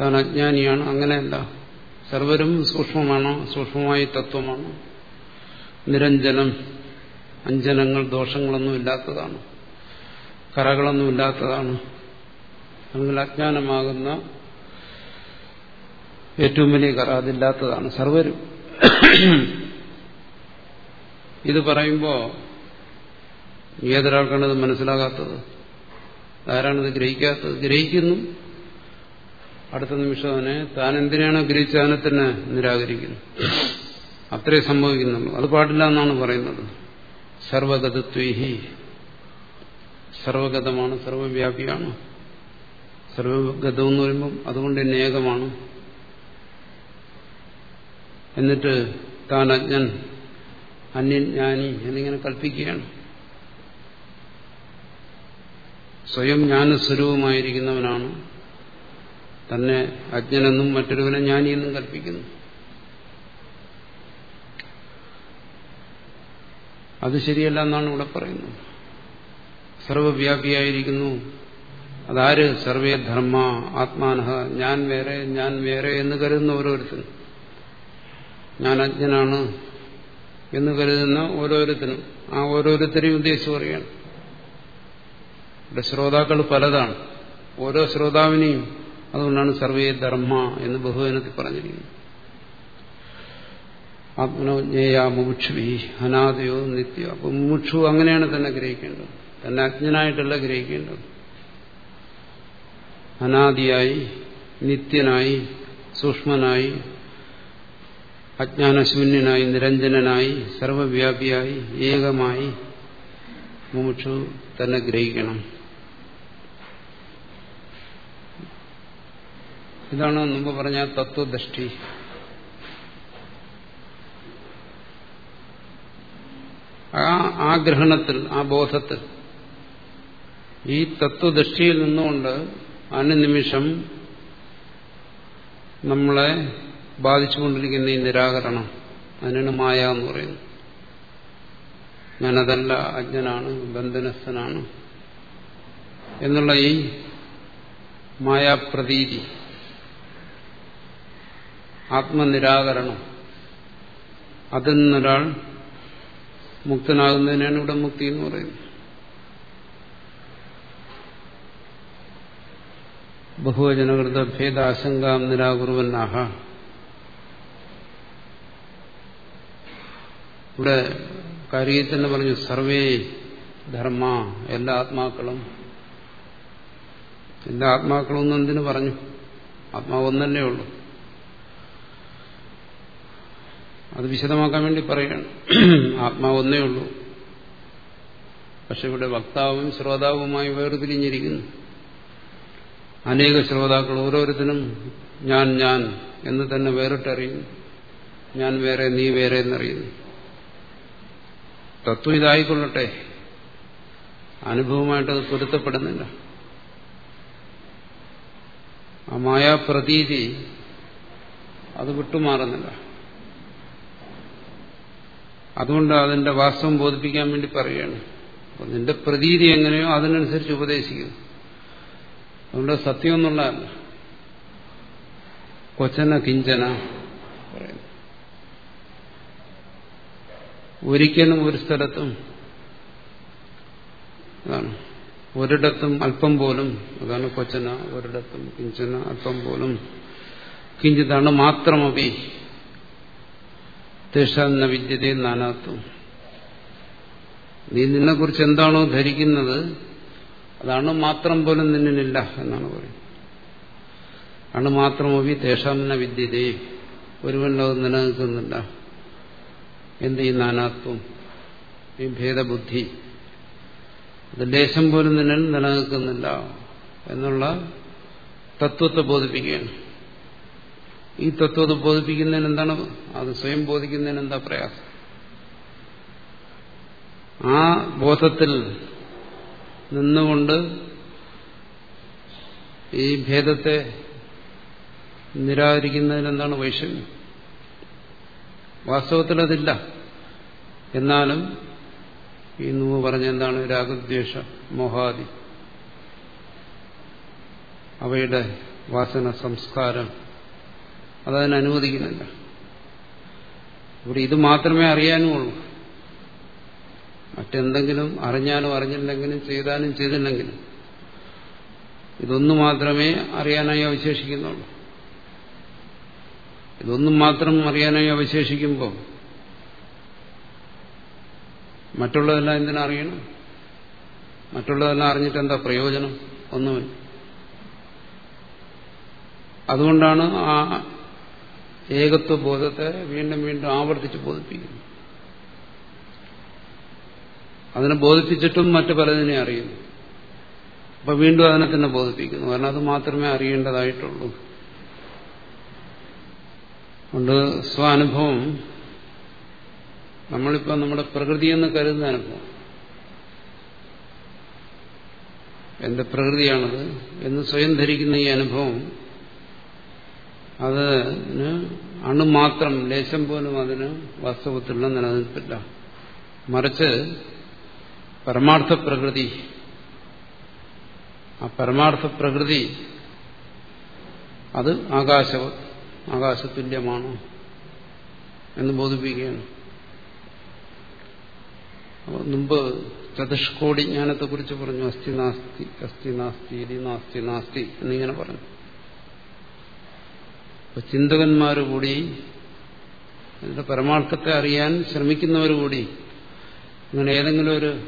താൻ അജ്ഞാനിയാണ് അങ്ങനെയല്ല. സർവരും സൂക്ഷ്മമാണ്? സൂക്ഷ്മമായ തത്വമാണ്? നിരഞ്ജനം അഞ്ജനങ്ങൾ ദോഷങ്ങളൊന്നും ഇല്ലാത്തതാണ്. കറകളൊന്നും ഇല്ലാത്തതാണ്. അല്ലെങ്കിൽ അജ്ഞാനമാകുന്ന ഏറ്റവും വലിയ കറ അതില്ലാത്തതാണ്. സർവരും. ഇത് പറയുമ്പോൾ ഏതൊരാൾക്കാണ് ഇത് മനസ്സിലാകാത്തത്? ആരാണിത് ഗ്രഹിക്കാത്തത്? ഗ്രഹിക്കുന്നു. അടുത്ത നിമിഷം അവനെ താൻ എന്തിനാണോ ഗ്രഹിച്ച അവനെ തന്നെ നിരാകരിക്കുന്നു. അത്രേ സംഭവിക്കുന്നുള്ളൂ. അത് പാടില്ല എന്നാണ് പറയുന്നത്. സർവഗതത്വേഹി. സർവഗതമാണ് സർവവ്യാപിയാണ്. സർവഗതം എന്ന് പറയുമ്പം അതുകൊണ്ട് തന്നെ ഏകമാണ്. എന്നിട്ട് താൻ അജ്ഞൻ അന്യൻ എന്നിങ്ങനെ കൽപ്പിക്കുകയാണ്. സ്വയം ജ്ഞാനസ്വരൂപമായിരിക്കുന്നവനാണ്. തന്നെ അജ്ഞനെന്നും മറ്റൊരുവനെ ജ്ഞാനിയെന്നും കൽപ്പിക്കുന്നു. അത് ശരിയല്ല എന്നാണ് ഇവിടെ പറയുന്നത്. സർവവ്യാപിയായിരിക്കുന്നു. അതാര്? സർവേ ധർമ്മ ആത്മാനഹ ഞാൻ വേറെ ഞാൻ വേറെ എന്ന് കരുതുന്ന ഓരോരുത്തരും. ഞാൻ അജ്ഞനാണ് എന്ന് കരുതുന്ന ഓരോരുത്തരും. ആ ഓരോരുത്തരെയും ഉദ്ദേശിച്ച് പറയുകയാണ്. ഇവിടെ ശ്രോതാക്കൾ പലതാണ്. ഓരോ ശ്രോതാവിനെയും അതുകൊണ്ടാണ് സർവേ ധർമ്മ എന്ന് ബഹുവനത്തിൽ പറഞ്ഞിരിക്കുന്നത്. ആത്മനോജ്ഞേയ മുമുക്ഷുവി അനാദയോ നിത്യോ. അപ്പൊ മുമുക്ഷു അങ്ങനെയാണ് തന്നെ ഗ്രഹിക്കേണ്ടത്. തന്നെ അജ്ഞനായിട്ടല്ല ഗ്രഹിക്കേണ്ടത്. അനാദിയായി നിത്യനായി സൂക്ഷ്മനായി അജ്ഞാനശൂന്യനായി നിരഞ്ജനായി സർവവ്യാപിയായി ഏകമായി മുമുക്ഷു തന്നെ ഗ്രഹിക്കണം. ഇതാണ് മുമ്പ് പറഞ്ഞ തത്വദൃഷ്ടി. ആ ആഗ്രഹണത്തിൽ ആ ബോധത്തിൽ ഈ തത്വദൃഷ്ടിയിൽ നിന്നുകൊണ്ട് അനുനിമിഷം നമ്മളെ ബാധിച്ചുകൊണ്ടിരിക്കുന്ന ഈ നിരാകരണം അതിനാണ് മായ എന്ന് പറയുന്നത്. ഞാനതല്ല അജ്ഞനാണ് ബന്ധനസ്ഥനാണ് എന്നുള്ള ഈ മായാപ്രതീതി. ആത്മനിരാകരണം. അതിൽ നിന്നൊരാൾ മുക്തനാകുന്നതിനാണ് ഇവിടെ മുക്തി എന്ന് പറയുന്നത്. ബഹുവചനകൃത ഭേദാശങ്കാം നിരാകുറുവന്നാഹ. ഇവിടെ കാരികയിൽ തന്നെ പറഞ്ഞു സർവേ ധർമ്മ എല്ലാ ആത്മാക്കളും. എല്ലാ ആത്മാക്കളും ഒന്നും എന്തിനു പറഞ്ഞു? ആത്മാവ് ഉള്ളൂ. അത് വിശദമാക്കാൻ വേണ്ടി പറയുകയാണ്. ആത്മാവ് ഒന്നേ ഉള്ളൂ. പക്ഷെ ഇവിടെ വക്താവും ശ്രോതാവുമായി വേർതിരിഞ്ഞിരിക്കുന്നു. അനേക ശ്രോതാക്കൾ ഓരോരുത്തരും ഞാൻ ഞാൻ എന്ന് തന്നെ വേറിട്ടറിയുന്നു. ഞാൻ വേറെ നീ വേറെ എന്നറിയുന്നു. തത്വം ഇതായിക്കൊള്ളട്ടെ. അനുഭവമായിട്ട് അത് പൊരുത്തപ്പെടുന്നില്ല. ആ മായാപ്രതീതി അത് വിട്ടുമാറുന്നില്ല. അതുകൊണ്ട് അതിന്റെ വാസ്തവം ബോധിപ്പിക്കാൻ വേണ്ടി പറയുകയാണ്. അപ്പൊ നിന്റെ പ്രതീതി എങ്ങനെയോ അതിനനുസരിച്ച് ഉപദേശിക്കുന്നു. അതുകൊണ്ട് സത്യം എന്നുള്ളതല്ല കൊച്ചന കിഞ്ചന ഒരിക്കലും ഒരു സ്ഥലത്തും അതാണ്. ഒരിടത്തും അല്പം പോലും അതാണ് കൊച്ചന ഒരിടത്തും കിഞ്ചന അല്പം പോലും. കിഞ്ചിതാണ് മാത്രമപി തേഷാന്ന വിദ്യതേ നാനാത്വം നീ നിന്നെക്കുറിച്ച് എന്താണോ ധരിക്കുന്നത് അതാണ് മാത്രം പോലും നിന്നിനില്ല എന്നാണ് പറയുന്നത്. ആണ് മാത്രമൊവി തേഷാന്ന വിദ്യതേ. ഒരുവനത് നിലനിൽക്കുന്നില്ല. എന്ത് ഈ നാനാത്വം? ഈ ഭേദബുദ്ധി. അത് ലേശം പോലും നിന്നിൽ നിലനിൽക്കുന്നില്ല എന്നുള്ള തത്വത്തെ ബോധിപ്പിക്കുകയാണ്. ഈ തത്വത്തെ ബോധിപ്പിക്കുന്നതിന് എന്താണ്? അത് സ്വയം ബോധിക്കുന്നതിന് എന്താ പ്രയാസം? ആ ബോധത്തിൽ നിന്നുകൊണ്ട് ഈ ഭേദത്തെ നിരാകരിക്കുന്നതിന് എന്താണ് വൈഷമ്യം? വാസ്തവത്തിൽ അതില്ല. എന്നാലും ഈ നൂവ് പറഞ്ഞെന്താണ് രാഗദ്വേഷ മോഹാദി. അവയുടെ വാസന സംസ്കാരം അതതിനെ അനുവദിക്കുന്നില്ല. ഇവിടെ ഇത് മാത്രമേ അറിയാനുമുള്ളൂ മറ്റെന്തെങ്കിലും അറിഞ്ഞാലും അറിഞ്ഞില്ലെങ്കിലും ചെയ്താലും ചെയ്തില്ലെങ്കിലും ഇതൊന്നു മാത്രമേ അറിയാനായി അവശേഷിക്കുന്നുള്ളൂ. ഇതൊന്നും മാത്രം അറിയാനായി അവശേഷിക്കുമ്പോൾ മറ്റുള്ളതെല്ലാം എന്തിനാ അറിയണം? മറ്റുള്ളതെല്ലാം അറിഞ്ഞിട്ട് എന്താ പ്രയോജനം? ഒന്നുമില്ല. അതുകൊണ്ടാണ് ആ ഏകത്വ ബോധത്തെ വീണ്ടും വീണ്ടും ആവർത്തിച്ച് ബോധിപ്പിക്കുന്നു. അതിനെ ബോധിപ്പിച്ചിട്ടും മറ്റു പലതിനെ അറിയുന്നു. അപ്പൊ വീണ്ടും അതിനെ തന്നെ ബോധിപ്പിക്കുന്നു. കാരണം അത് മാത്രമേ അറിയേണ്ടതായിട്ടുള്ളൂ. അതുകൊണ്ട് സ്വാനുഭവം നമ്മളിപ്പോൾ നമ്മുടെ പ്രകൃതിയെന്ന് കരുതുന്ന അനുഭവം. എന്റെ പ്രകൃതിയാണത് എന്ന് സ്വയം ധരിക്കുന്ന ഈ അനുഭവം അതിന് അണുമാത്രം ലേശം പോലും അതിന് വാസ്തവത്തിലുള്ള നിലനിൽപ്പില്ല. മറിച്ച് പരമാർത്ഥ പ്രകൃതി ആ പരമാർത്ഥ പ്രകൃതി അത് ആകാശ ആകാശതുല്യമാണ് എന്ന് ബോധിപ്പിക്കുകയാണ്. മുമ്പ് ചതുഷ്കോടി ജ്ഞാനത്തെക്കുറിച്ച് പറഞ്ഞു അസ്ഥി നാസ്തി അസ്ഥി നാസ്തി നാസ്തി നാസ്തി എന്നിങ്ങനെ പറഞ്ഞു. അപ്പൊ ചിന്തകന്മാർ കൂടി അതിന്റെ പരമാർത്ഥത്തെ അറിയാൻ ശ്രമിക്കുന്നവർ കൂടി ഇങ്ങനെ ഏതെങ്കിലും ഒരു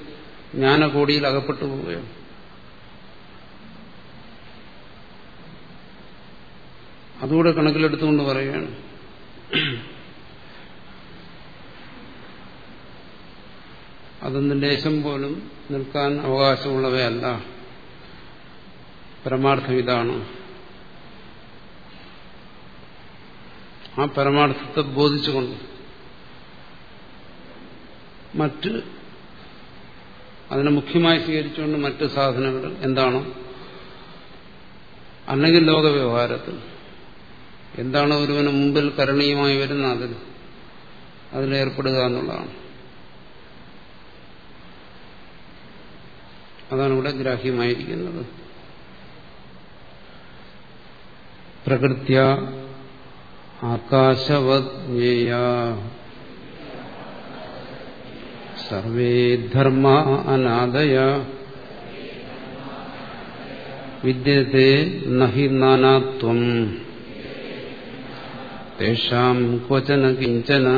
ജ്ഞാനകോടിയിൽ അകപ്പെട്ടു പോവുകയോ അതുകൂടെ കണക്കിലെടുത്തുകൊണ്ട് പറയുകയാണ്. അതൊന്നും ലേശം പോലും നിൽക്കാൻ അവകാശമുള്ളവയല്ല. പരമാർത്ഥം ഇതാണ്. ആ പരമാർത്ഥത്തെ ബോധിച്ചുകൊണ്ട് മറ്റ് അതിനെ മുഖ്യമായി സ്വീകരിച്ചുകൊണ്ട് മറ്റ് സാധനങ്ങൾ എന്താണോ അല്ലെങ്കിൽ ലോകവ്യവഹാരത്തിൽ എന്താണ് ഒരുവന് മുമ്പിൽ കരണീയമായി വരുന്ന അതിൽ അതിലേർപ്പെടുക എന്നുള്ളതാണ്. അതാണ് ഇവിടെ ഗ്രാഹ്യമായിരിക്കുന്നത്. പ്രകൃത്യ ആകാശവജ്ഞേയ സർവേ ധർമ്മ അനാദയ വിദ്യത്തെ നഹി നാനാത്വം തേഷാം ക്വചന കിഞ്ചന